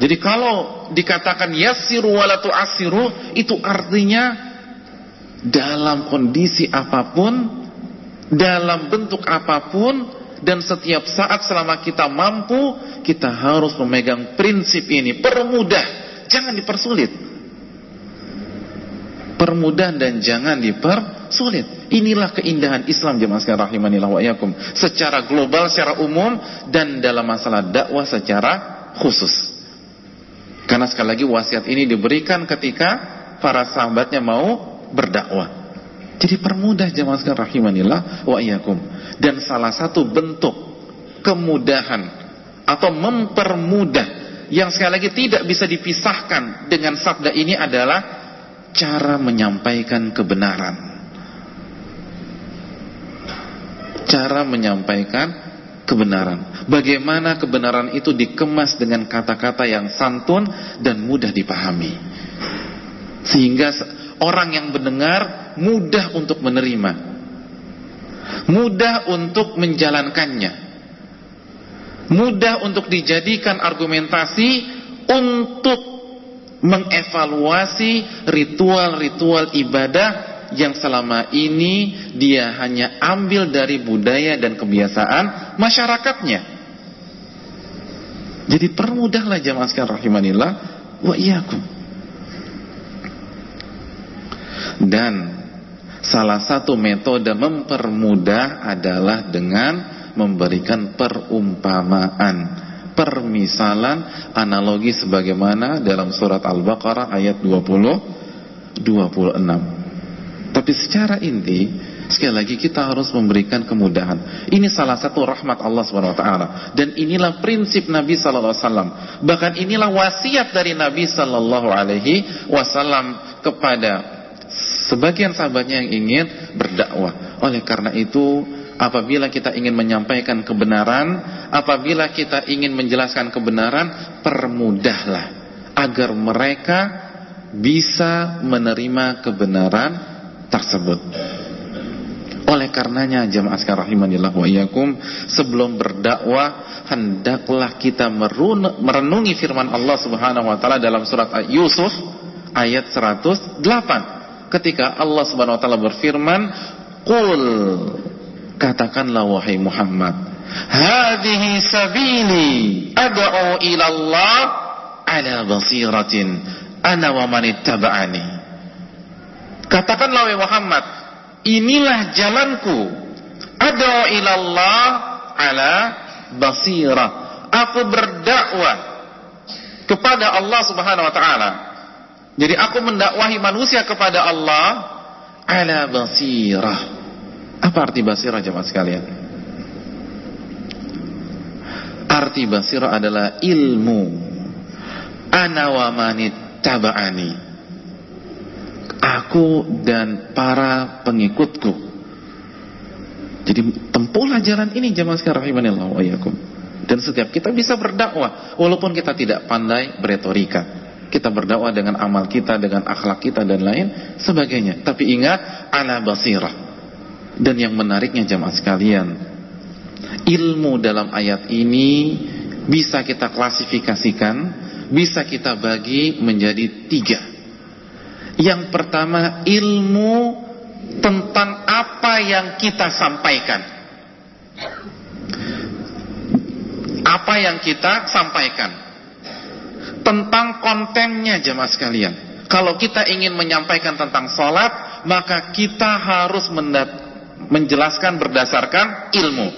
Jadi kalau dikatakan yassiru wala tu'assiru, itu artinya dalam kondisi apa pun, dalam bentuk apa pun, dan setiap saat selama kita mampu kita harus memegang prinsip ini. Permudah jangan dipersulit. Permudah dan jangan dipersulit. Inilah keindahan Islam jemaah sekalian rahimanillah wa iyakum secara global secara umum dan dalam masalah dakwah secara khusus karena sekali lagi wasiat ini diberikan ketika para sahabatnya mau berdakwah jadi permudah jemaah sekalian rahimanillah wa iyyakum. Dan salah satu bentuk kemudahan atau mempermudah yang sekali lagi tidak bisa dipisahkan dengan sabda ini adalah cara menyampaikan kebenaran. Cara menyampaikan kebenaran. Bagaimana kebenaran itu dikemas dengan kata-kata yang santun dan mudah dipahami. Sehingga orang yang mendengar mudah untuk menerima mudah untuk menjalankannya mudah untuk dijadikan argumentasi untuk mengevaluasi ritual-ritual ibadah yang selama ini dia hanya ambil dari budaya dan kebiasaan masyarakatnya. Jadi permudahlah jamaah sekalian rahimanillah wa iyyakum. Dan salah satu metode mempermudah adalah dengan memberikan perumpamaan, permisalan, analogi sebagaimana dalam surat Al-Baqarah ayat 20 26. Tapi secara inti Sekali lagi kita harus memberikan kemudahan. Ini salah satu rahmat Allah taala dan inilah prinsip Nabi wasallam. Bahkan inilah wasiat dari Nabi wasallam kepada sebagian sahabatnya yang ingin berdakwah. Oleh karena itu, apabila kita ingin menyampaikan kebenaran, apabila kita ingin menjelaskan kebenaran, permudahlah agar mereka bisa menerima kebenaran tersebut. Oleh karenanya jemaah sekalian rahimanillah wa iyyakum, sebelum berdakwah hendaklah kita merenungi firman Allah Subhanahu wa taala dalam surat Yusuf ayat 108 ketika Allah Subhanahu wa taala berfirman, "Qul" katakanlah wahai Muhammad, "Hadhihi sabili ad'u ila Allah ala basiratin ana wa man ittaba'ani." Katakanlah wahai Muhammad, inilah jalanku. Ad'u ila Allah ala basirah. Aku berdakwah kepada Allah Subhanahu wa taala jadi aku mendakwahi manusia kepada Allah ala basirah. Apa arti basirah jemaah sekalian? Arti basirah adalah ilmu. Ana wa manit taba'ani. Aku dan para pengikutku. Jadi tempuhlah jalan ini jemaah sekalian rahimanillah wa Dan setiap kita bisa berdakwah walaupun kita tidak pandai beretorika kita berdakwah dengan amal kita, dengan akhlak kita dan lain sebagainya. Tapi ingat ala basirah. Dan yang menariknya jamaah sekalian, ilmu dalam ayat ini bisa kita klasifikasikan, bisa kita bagi menjadi tiga. Yang pertama ilmu tentang apa yang kita sampaikan. Apa yang kita sampaikan tentang kontennya jemaah sekalian. Kalau kita ingin menyampaikan tentang sholat, maka kita harus menjelaskan berdasarkan ilmu.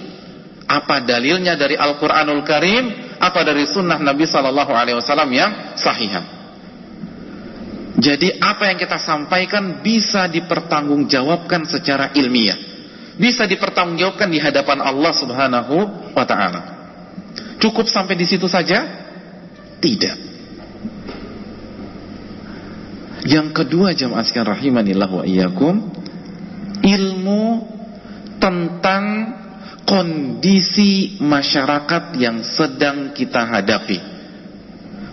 Apa dalilnya dari Al-Quranul Karim? atau dari sunnah Nabi Sallallahu Alaihi Wasallam yang sahihah. Jadi apa yang kita sampaikan bisa dipertanggungjawabkan secara ilmiah, bisa dipertanggungjawabkan di hadapan Allah Subhanahu wa Ta'ala. Cukup sampai di situ saja? Tidak. Yang kedua jamaah sekalian rahimanillah wa iyyakum, ilmu tentang kondisi masyarakat yang sedang kita hadapi.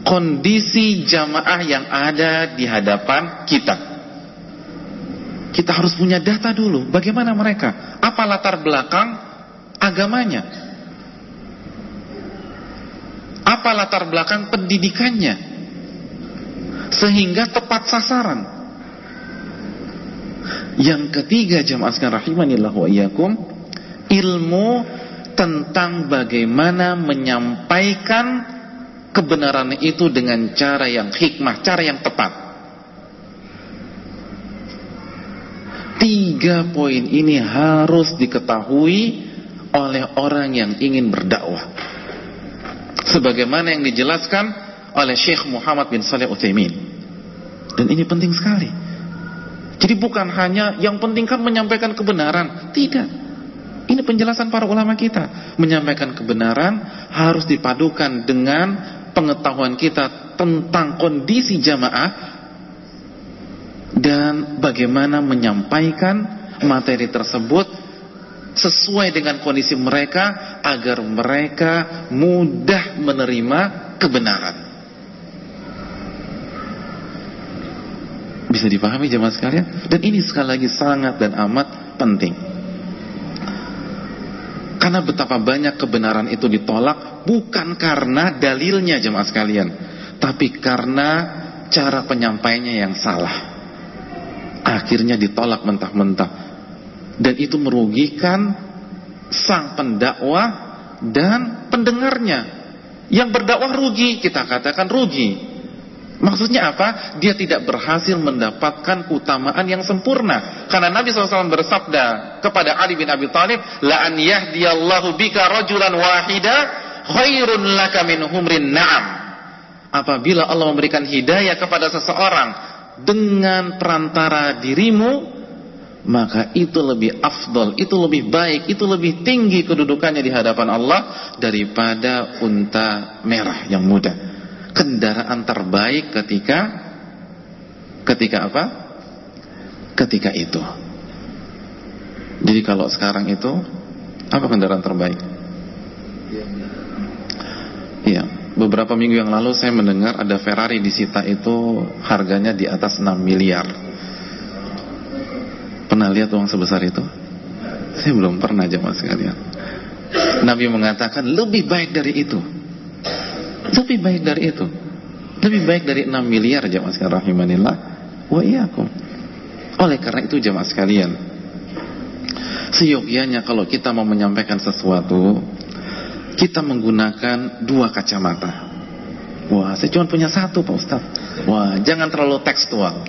Kondisi jamaah yang ada di hadapan kita. Kita harus punya data dulu. Bagaimana mereka? Apa latar belakang agamanya? Apa latar belakang pendidikannya? Sehingga tepat sasaran. Yang ketiga jamaah sekalian rahimanillah wa iyyakum ilmu tentang bagaimana menyampaikan kebenaran itu dengan cara yang hikmah, cara yang tepat. Tiga poin ini harus diketahui oleh orang yang ingin berdakwah. Sebagaimana yang dijelaskan oleh Syekh Muhammad bin Saleh Utsaimin. Dan ini penting sekali. Jadi bukan hanya yang penting kan menyampaikan kebenaran, tidak. Ini penjelasan para ulama kita. Menyampaikan kebenaran harus dipadukan dengan pengetahuan kita tentang kondisi jamaah dan bagaimana menyampaikan materi tersebut sesuai dengan kondisi mereka agar mereka mudah menerima kebenaran. Bisa dipahami jemaah sekalian? Dan ini sekali lagi sangat dan amat penting. Karena betapa banyak kebenaran itu ditolak bukan karena dalilnya jemaah sekalian, tapi karena cara penyampaiannya yang salah. Akhirnya ditolak mentah-mentah. Dan itu merugikan sang pendakwah dan pendengarnya. Yang berdakwah rugi, kita katakan rugi. Maksudnya apa? Dia tidak berhasil mendapatkan utamaan yang sempurna. Karena Nabi SAW bersabda kepada Ali bin Abi Thalib, La an yahdiyallahu bika rajulan wahida khairun laka min humrin na'am. Apabila Allah memberikan hidayah kepada seseorang dengan perantara dirimu, maka itu lebih afdol, itu lebih baik, itu lebih tinggi kedudukannya di hadapan Allah daripada unta merah yang muda kendaraan terbaik ketika ketika apa? Ketika itu. Jadi kalau sekarang itu apa kendaraan terbaik? Iya, beberapa minggu yang lalu saya mendengar ada Ferrari disita itu harganya di atas 6 miliar. Pernah lihat uang sebesar itu? Saya belum pernah jemaah sekalian. Nabi mengatakan lebih baik dari itu. Lebih baik dari itu. Lebih baik dari 6 miliar jamaah sekalian rahimanillah wa iyyakum. Oleh karena itu jamaah sekalian, seyogyanya kalau kita mau menyampaikan sesuatu, kita menggunakan dua kacamata. Wah, saya cuma punya satu Pak Ustaz. Wah, jangan terlalu tekstual.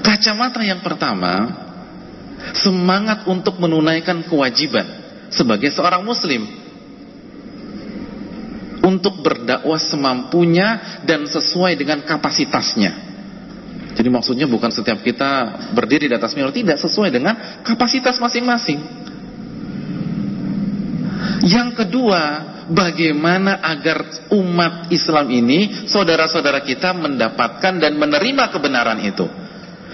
Kacamata yang pertama, semangat untuk menunaikan kewajiban sebagai seorang muslim untuk berdakwah semampunya dan sesuai dengan kapasitasnya. Jadi maksudnya bukan setiap kita berdiri di atas mimbar, tidak sesuai dengan kapasitas masing-masing. Yang kedua, bagaimana agar umat Islam ini, saudara-saudara kita mendapatkan dan menerima kebenaran itu.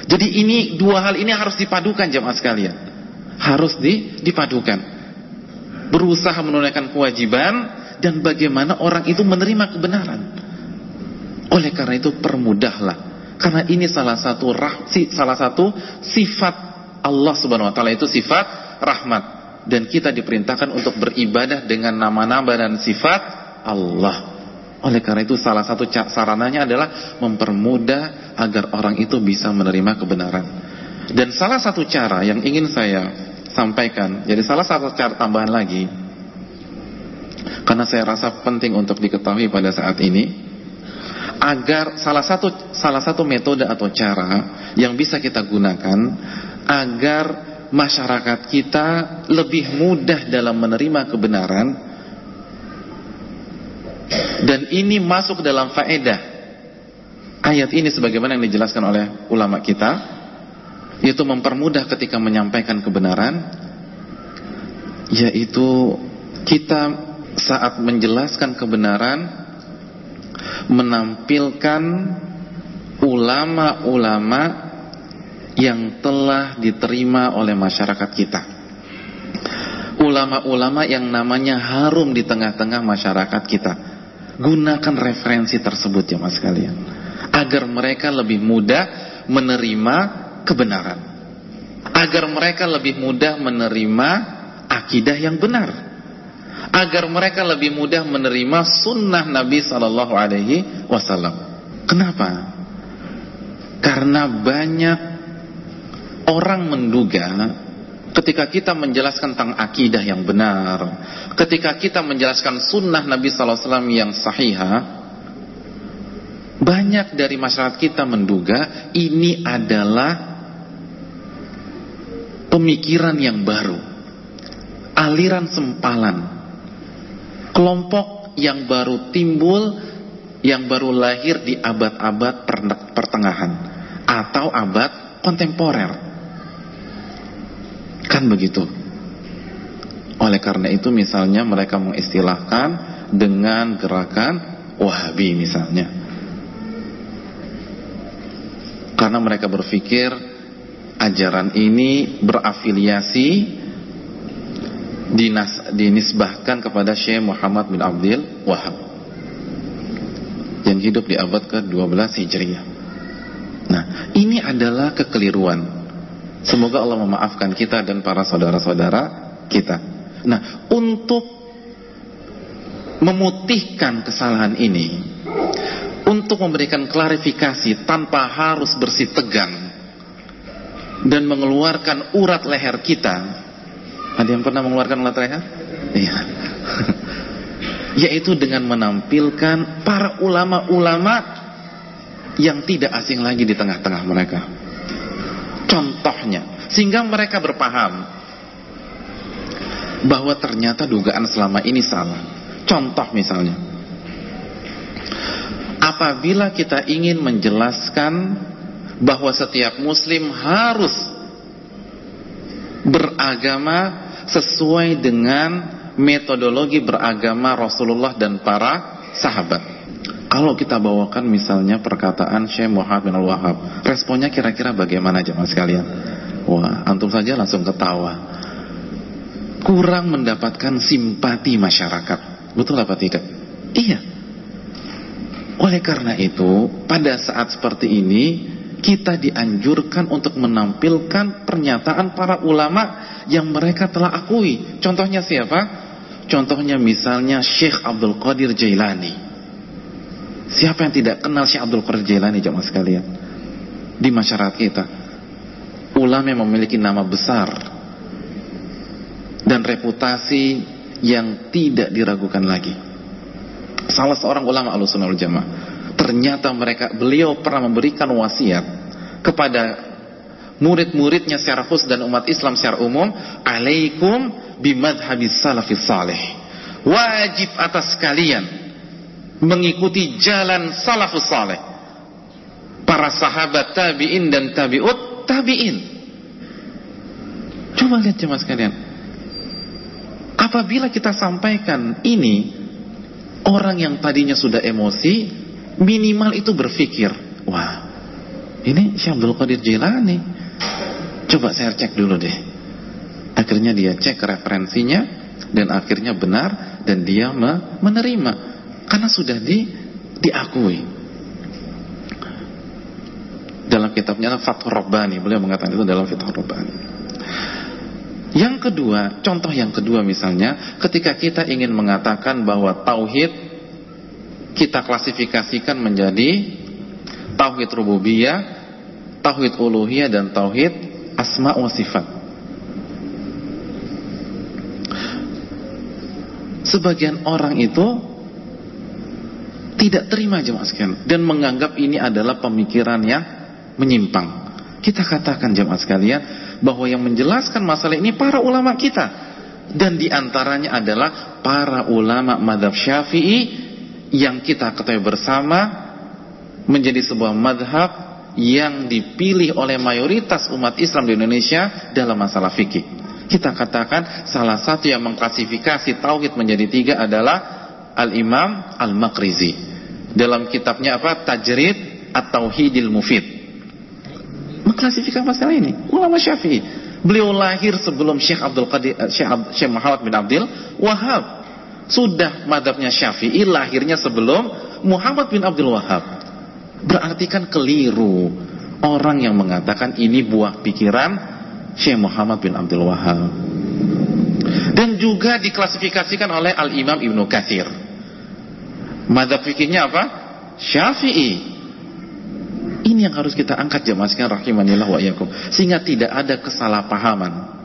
Jadi ini dua hal ini harus dipadukan jemaah sekalian. Harus dipadukan. Berusaha menunaikan kewajiban dan bagaimana orang itu menerima kebenaran. Oleh karena itu permudahlah. Karena ini salah satu rahsi, salah satu sifat Allah Subhanahu wa taala itu sifat rahmat dan kita diperintahkan untuk beribadah dengan nama-nama dan sifat Allah. Oleh karena itu salah satu sarananya adalah mempermudah agar orang itu bisa menerima kebenaran. Dan salah satu cara yang ingin saya sampaikan, jadi salah satu cara tambahan lagi karena saya rasa penting untuk diketahui pada saat ini agar salah satu salah satu metode atau cara yang bisa kita gunakan agar masyarakat kita lebih mudah dalam menerima kebenaran Dan ini masuk dalam faedah. Ayat ini sebagaimana yang dijelaskan oleh ulama kita yaitu mempermudah ketika menyampaikan kebenaran yaitu kita saat menjelaskan kebenaran menampilkan ulama-ulama yang telah diterima oleh masyarakat kita. Ulama-ulama yang namanya harum di tengah-tengah masyarakat kita. Gunakan referensi tersebut ya mas kalian agar mereka lebih mudah menerima kebenaran. Agar mereka lebih mudah menerima akidah yang benar agar mereka lebih mudah menerima sunnah Nabi Sallallahu Alaihi Wasallam. Kenapa? Karena banyak orang menduga ketika kita menjelaskan tentang akidah yang benar ketika kita menjelaskan sunnah Nabi Sallallahu Alaihi Wasallam yang sahihah banyak dari masyarakat kita menduga ini adalah pemikiran yang baru, aliran sempalan, kelompok yang baru timbul, yang baru lahir di abad-abad pertengahan atau abad kontemporer. Kan begitu. Oleh karena itu misalnya mereka mengistilahkan dengan gerakan Wahabi misalnya karena mereka berpikir ajaran ini berafiliasi dinas, dinisbahkan kepada Syekh Muhammad bin Abdul Wahab yang hidup di abad ke-12 Hijriah. Nah, ini adalah kekeliruan. Semoga Allah memaafkan kita dan para saudara-saudara kita. Nah, untuk memutihkan kesalahan ini, untuk memberikan klarifikasi tanpa harus bersih tegang dan mengeluarkan urat leher kita. Ada yang pernah mengeluarkan urat leher? Iya. Yaitu dengan menampilkan para ulama-ulama yang tidak asing lagi di tengah-tengah mereka. Contohnya, sehingga mereka berpaham bahwa ternyata dugaan selama ini salah. Contoh misalnya, apabila kita ingin menjelaskan bahwa setiap muslim harus beragama sesuai dengan metodologi beragama Rasulullah dan para sahabat. Kalau kita bawakan misalnya perkataan Syekh Muhammad bin Al-Wahhab, responnya kira-kira bagaimana jemaah sekalian? Wah, antum saja langsung ketawa. Kurang mendapatkan simpati masyarakat. Betul apa tidak? Iya. Oleh karena itu, pada saat seperti ini, kita dianjurkan untuk menampilkan pernyataan para ulama yang mereka telah akui. Contohnya siapa? Contohnya misalnya Syekh Abdul Qadir Jailani. Siapa yang tidak kenal Syekh Abdul Qadir Jailani jemaah sekalian? Di masyarakat kita. Ulama yang memiliki nama besar dan reputasi yang tidak diragukan lagi salah seorang ulama Ahlussunnah wal Jamaah. Ternyata mereka beliau pernah memberikan wasiat kepada murid-muridnya secara khusus dan umat Islam secara umum, "Alaikum bimadhhabis salafis salih." Wajib atas kalian mengikuti jalan salafus saleh. Para sahabat tabi'in dan tabi'ut tabi'in. Coba lihat jemaah sekalian. Apabila kita sampaikan ini Orang yang tadinya sudah emosi Minimal itu berpikir Wah ini Syekh Abdul Qadir Jilani Coba saya cek dulu deh. Akhirnya dia cek referensinya Dan akhirnya benar Dan dia menerima. Karena sudah di, diakui. Dalam kitabnya Fathur Rabbani Beliau mengatakan itu dalam Fathur Rabbani. Yang kedua, contoh yang kedua misalnya, ketika kita ingin mengatakan bahwa tauhid kita klasifikasikan menjadi tauhid rububiyah, tauhid uluhiyah dan tauhid asma wa sifat. Sebagian orang itu tidak terima jemaah sekalian dan menganggap ini adalah pemikiran yang menyimpang. Kita katakan jemaah sekalian, bahwa yang menjelaskan masalah ini para ulama kita dan di antaranya adalah para ulama madhab syafi'i yang kita ketahui bersama menjadi sebuah madhab yang dipilih oleh mayoritas umat Islam di Indonesia dalam masalah fikih. Kita katakan salah satu yang mengklasifikasi tauhid menjadi tiga adalah Al-Imam Al-Maqrizi. Dalam kitabnya apa? Tajrid At-Tauhidil Mufid. Mengklasifikasi masalah ini. Ulama Syafi'i. Beliau lahir sebelum Syekh Abdul Qadir Ab, Syekh Muhammad bin Abdul Wahab sudah madhabnya Syafi'i lahirnya sebelum Muhammad bin Abdul Wahab. Berarti kan keliru orang yang mengatakan ini buah pikiran Syekh Muhammad bin Abdul Wahab. Dan juga diklasifikasikan oleh Al-Imam Ibnu Katsir. Madhab fikihnya apa? Syafi'i. Ini yang harus kita angkat jemaah sekalian rahimanillah wa iyyakum. Sehingga tidak ada kesalahpahaman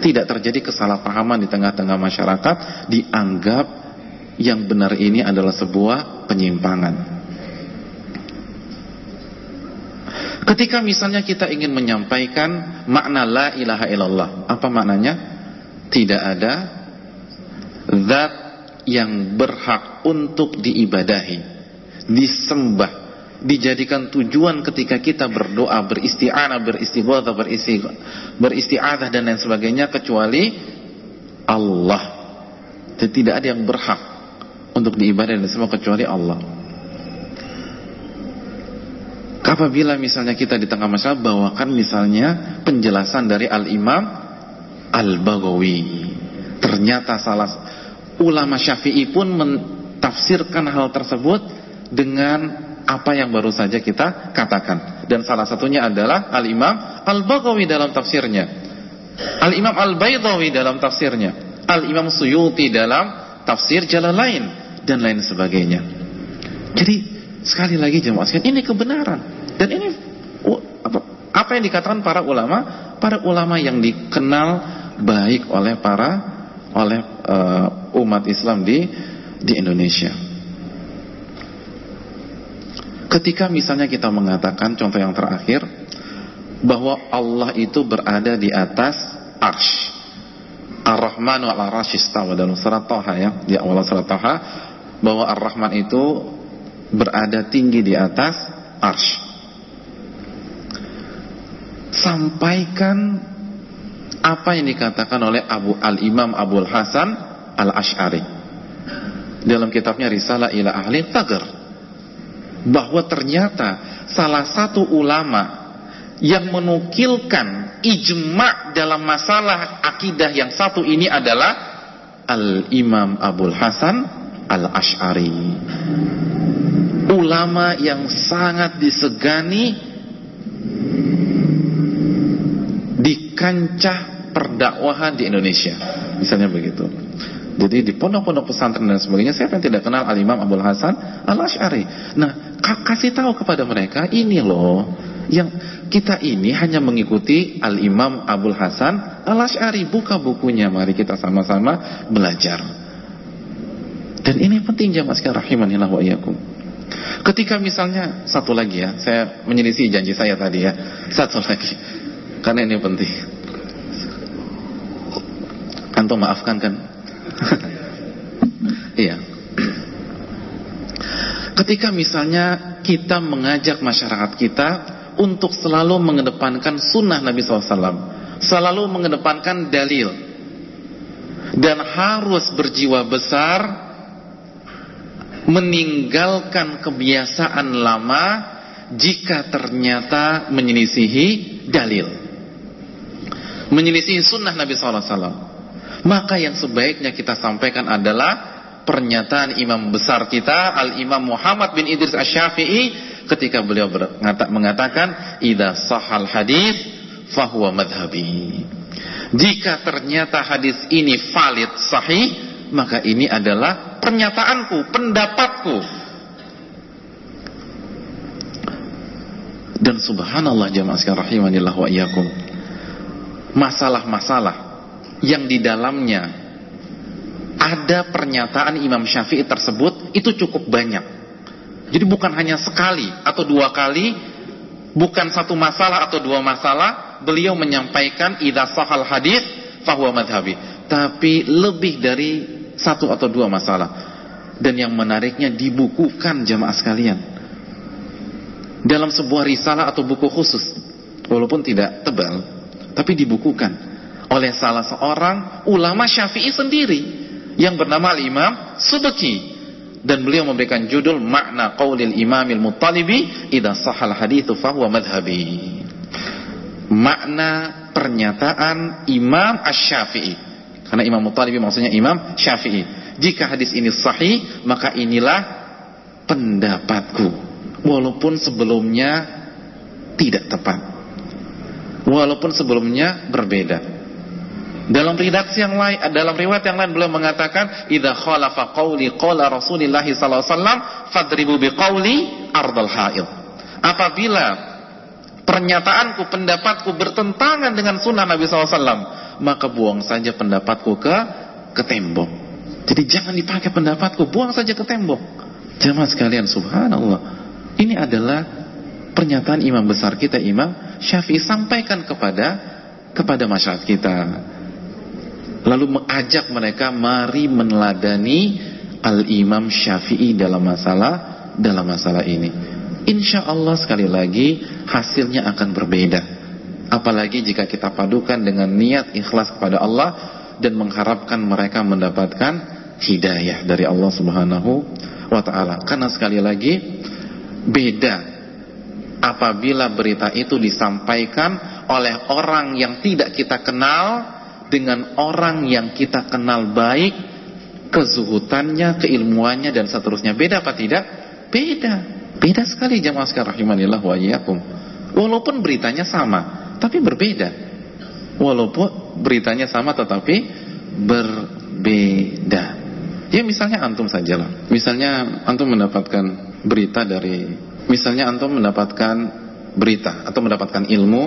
tidak terjadi kesalahpahaman di tengah-tengah masyarakat dianggap yang benar ini adalah sebuah penyimpangan. Ketika misalnya kita ingin menyampaikan makna la ilaha illallah, apa maknanya? Tidak ada zat yang berhak untuk diibadahi, disembah dijadikan tujuan ketika kita berdoa, beristi'anah, beristighatsah, beristi beristi'adzah dan lain sebagainya kecuali Allah. Dan tidak ada yang berhak untuk diibadah dan semua kecuali Allah. Apabila misalnya kita di tengah masalah bawakan misalnya penjelasan dari Al-Imam Al-Baghawi. Ternyata salah ulama Syafi'i pun mentafsirkan hal tersebut dengan apa yang baru saja kita katakan. Dan salah satunya adalah Al-Imam Al-Baghawi dalam tafsirnya. Al-Imam Al-Baydawi dalam tafsirnya. Al-Imam Suyuti dalam tafsir jalan lain dan lain sebagainya. Jadi sekali lagi jemaah sekalian ini kebenaran dan ini apa, yang dikatakan para ulama, para ulama yang dikenal baik oleh para oleh uh, umat Islam di di Indonesia. Ketika misalnya kita mengatakan contoh yang terakhir bahwa Allah itu berada di atas arsh. Ar-Rahmanu ala istawa dalam surat Taha ya, di awal surat Taha bahwa Ar-Rahman itu berada tinggi di atas arsh. Sampaikan apa yang dikatakan oleh Abu Al-Imam Abdul Hasan Al-Ash'ari dalam kitabnya Risalah ila Ahli Tagar bahwa ternyata salah satu ulama yang menukilkan ijma dalam masalah akidah yang satu ini adalah Al-Imam Abdul Hasan Al-Ash'ari. Ulama yang sangat disegani di kancah perdakwahan di Indonesia. Misalnya begitu. Jadi di pondok-pondok pesantren dan sebagainya siapa yang tidak kenal Al-Imam Abdul Hasan Al-Asy'ari. Nah, kasih tahu kepada mereka ini loh yang kita ini hanya mengikuti Al-Imam Abdul Hasan Al-Asy'ari. Buka bukunya, mari kita sama-sama belajar. Dan ini penting jamaah sekalian rahimanillah wa iyyakum. Ketika misalnya satu lagi ya, saya menyelisih janji saya tadi ya. Satu lagi. Karena ini penting. Antum maafkan kan? iya. Ketika misalnya kita mengajak masyarakat kita untuk selalu mengedepankan sunnah Nabi SAW, selalu mengedepankan dalil, dan harus berjiwa besar meninggalkan kebiasaan lama jika ternyata menyelisihi dalil, menyelisihi sunnah Nabi SAW. Maka yang sebaiknya kita sampaikan adalah pernyataan imam besar kita Al-Imam Muhammad bin Idris Asy-Syafi'i ketika beliau mengatakan idza sahal hadis fahuwa madhhabi. Jika ternyata hadis ini valid sahih, maka ini adalah pernyataanku, pendapatku. Dan subhanallah jamaah sekalian rahimanillah wa iyyakum. Masalah-masalah yang di dalamnya ada pernyataan Imam Syafi'i tersebut itu cukup banyak. Jadi bukan hanya sekali atau dua kali, bukan satu masalah atau dua masalah, beliau menyampaikan idza sahal hadis fahuwa madhabi. Tapi lebih dari satu atau dua masalah. dan yang menariknya dibukukan jamaah sekalian dalam sebuah risalah atau buku khusus walaupun tidak tebal tapi dibukukan oleh salah seorang ulama syafi'i sendiri yang bernama Imam Subeki dan beliau memberikan judul makna qaulil imamil muttalibi idza sahal hadithu fahuwa madhhabi. Makna pernyataan Imam Asy-Syafi'i karena Imam Muttalibi maksudnya Imam Syafi'i. Jika hadis ini sahih maka inilah pendapatku. Walaupun sebelumnya tidak tepat. Walaupun sebelumnya berbeda dalam redaksi yang lain, dalam riwayat yang lain beliau mengatakan, "Idza khalafa qauli qala Rasulullah sallallahu alaihi wasallam, fadribu biqauli ardal haid." Apabila pernyataanku, pendapatku bertentangan dengan sunnah Nabi SAW, maka buang saja pendapatku ke ke tembok. Jadi jangan dipakai pendapatku, buang saja ke tembok. Jamaah sekalian, subhanallah. Ini adalah pernyataan imam besar kita, Imam Syafi'i sampaikan kepada kepada masyarakat kita lalu mengajak mereka mari meneladani al-Imam Syafi'i dalam masalah dalam masalah ini. Insya Allah sekali lagi hasilnya akan berbeda. Apalagi jika kita padukan dengan niat ikhlas kepada Allah dan mengharapkan mereka mendapatkan hidayah dari Allah Subhanahu wa taala. Karena sekali lagi beda apabila berita itu disampaikan oleh orang yang tidak kita kenal dengan orang yang kita kenal baik kezuhutannya, keilmuannya dan seterusnya. Beda apa tidak? Beda. Beda sekali jamaah sekalian rahimanillah wa iyyakum. Walaupun beritanya sama, tapi berbeda. Walaupun beritanya sama tetapi berbeda. Ya misalnya antum sajalah. Misalnya antum mendapatkan berita dari misalnya antum mendapatkan berita atau mendapatkan ilmu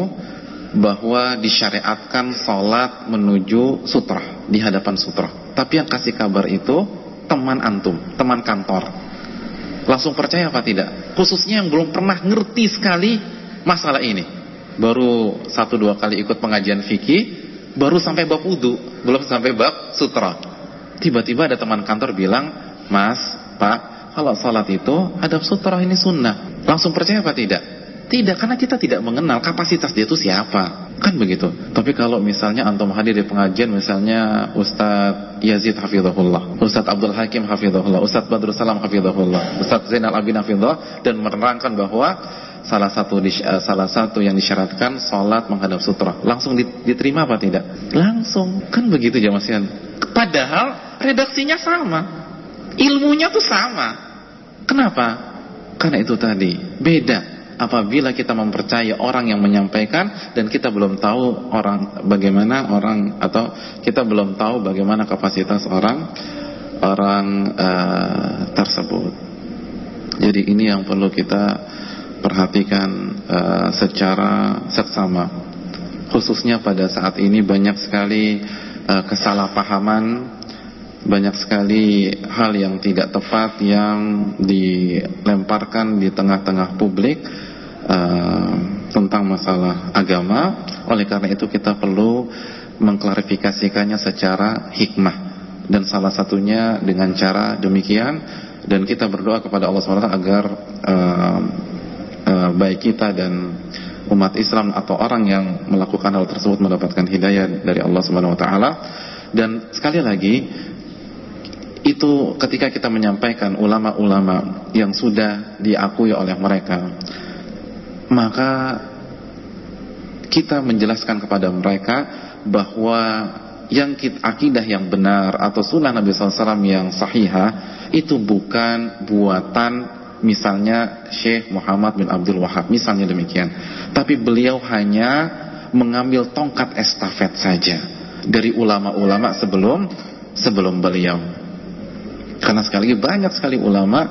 bahwa disyariatkan sholat menuju sutra di hadapan sutra. Tapi yang kasih kabar itu teman antum, teman kantor. Langsung percaya apa tidak? Khususnya yang belum pernah ngerti sekali masalah ini. Baru satu dua kali ikut pengajian fikih, baru sampai bab wudhu, belum sampai bab sutra. Tiba-tiba ada teman kantor bilang, Mas, Pak, kalau sholat itu adab sutra ini sunnah. Langsung percaya apa tidak? Tidak, karena kita tidak mengenal kapasitas dia itu siapa. Kan begitu. Tapi kalau misalnya antum hadir di pengajian misalnya Ustadz Yazid Hafizahullah, Ustadz Abdul Hakim Hafizahullah, Ustadz Badrul Salam Hafizahullah, Ustadz Zainal Abidin Hafizahullah dan menerangkan bahwa salah satu uh, salah satu yang disyaratkan salat menghadap sutra. Langsung diterima apa tidak? Langsung. Kan begitu jamaah. Padahal redaksinya sama. Ilmunya tuh sama. Kenapa? Karena itu tadi beda apabila kita mempercayai orang yang menyampaikan dan kita belum tahu orang bagaimana orang atau kita belum tahu bagaimana kapasitas orang orang uh, tersebut. Jadi ini yang perlu kita perhatikan uh, secara seksama. Khususnya pada saat ini banyak sekali uh, kesalahpahaman banyak sekali hal yang tidak tepat yang dilemparkan di tengah-tengah publik uh, tentang masalah agama. Oleh karena itu kita perlu mengklarifikasikannya secara hikmah. Dan salah satunya dengan cara demikian. Dan kita berdoa kepada Allah SWT agar uh, uh, baik kita dan umat Islam atau orang yang melakukan hal tersebut mendapatkan hidayah dari Allah Subhanahu wa taala. Dan sekali lagi itu ketika kita menyampaikan ulama-ulama yang sudah diakui oleh mereka. Maka kita menjelaskan kepada mereka bahwa yang kita, akidah yang benar atau sunnah Nabi SAW yang sahihah itu bukan buatan misalnya Syekh Muhammad bin Abdul Wahab misalnya demikian. Tapi beliau hanya mengambil tongkat estafet saja dari ulama-ulama sebelum sebelum beliau karena sekali lagi banyak sekali ulama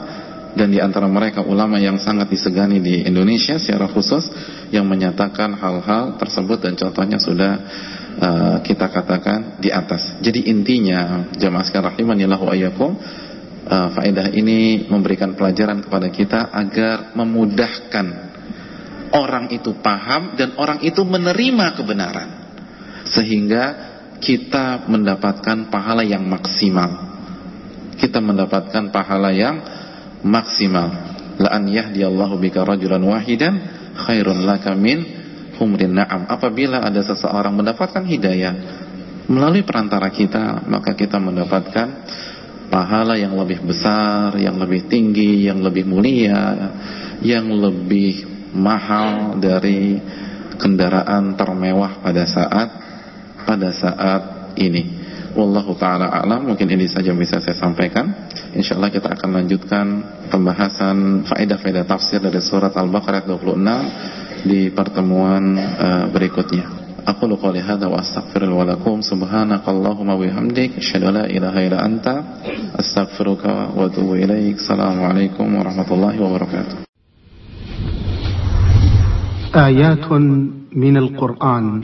dan di antara mereka ulama yang sangat disegani di Indonesia secara khusus yang menyatakan hal-hal tersebut dan contohnya sudah uh, kita katakan di atas. Jadi intinya jamaah sekalian rahimanillah wa iyyakum uh, faedah ini memberikan pelajaran kepada kita agar memudahkan orang itu paham dan orang itu menerima kebenaran sehingga kita mendapatkan pahala yang maksimal kita mendapatkan pahala yang maksimal. La an yahdiyallahu bika rajulan wahidan khairun laka min humrin na'am. Apabila ada seseorang mendapatkan hidayah melalui perantara kita, maka kita mendapatkan pahala yang lebih besar, yang lebih tinggi, yang lebih mulia, yang lebih mahal dari kendaraan termewah pada saat pada saat ini. Wallahu taala alam. Mungkin ini saja yang bisa saya sampaikan. Insyaallah kita akan lanjutkan pembahasan faedah-faedah tafsir dari surat Al-Baqarah 26 di pertemuan uh, berikutnya. Aku qouli hadza wa astaghfirullah wa lakum subhanakallahumma wa bihamdik asyhadu la ilaha illa anta astaghfiruka wa atubu ilaik. Assalamualaikum warahmatullahi wabarakatuh. آيات من القرآن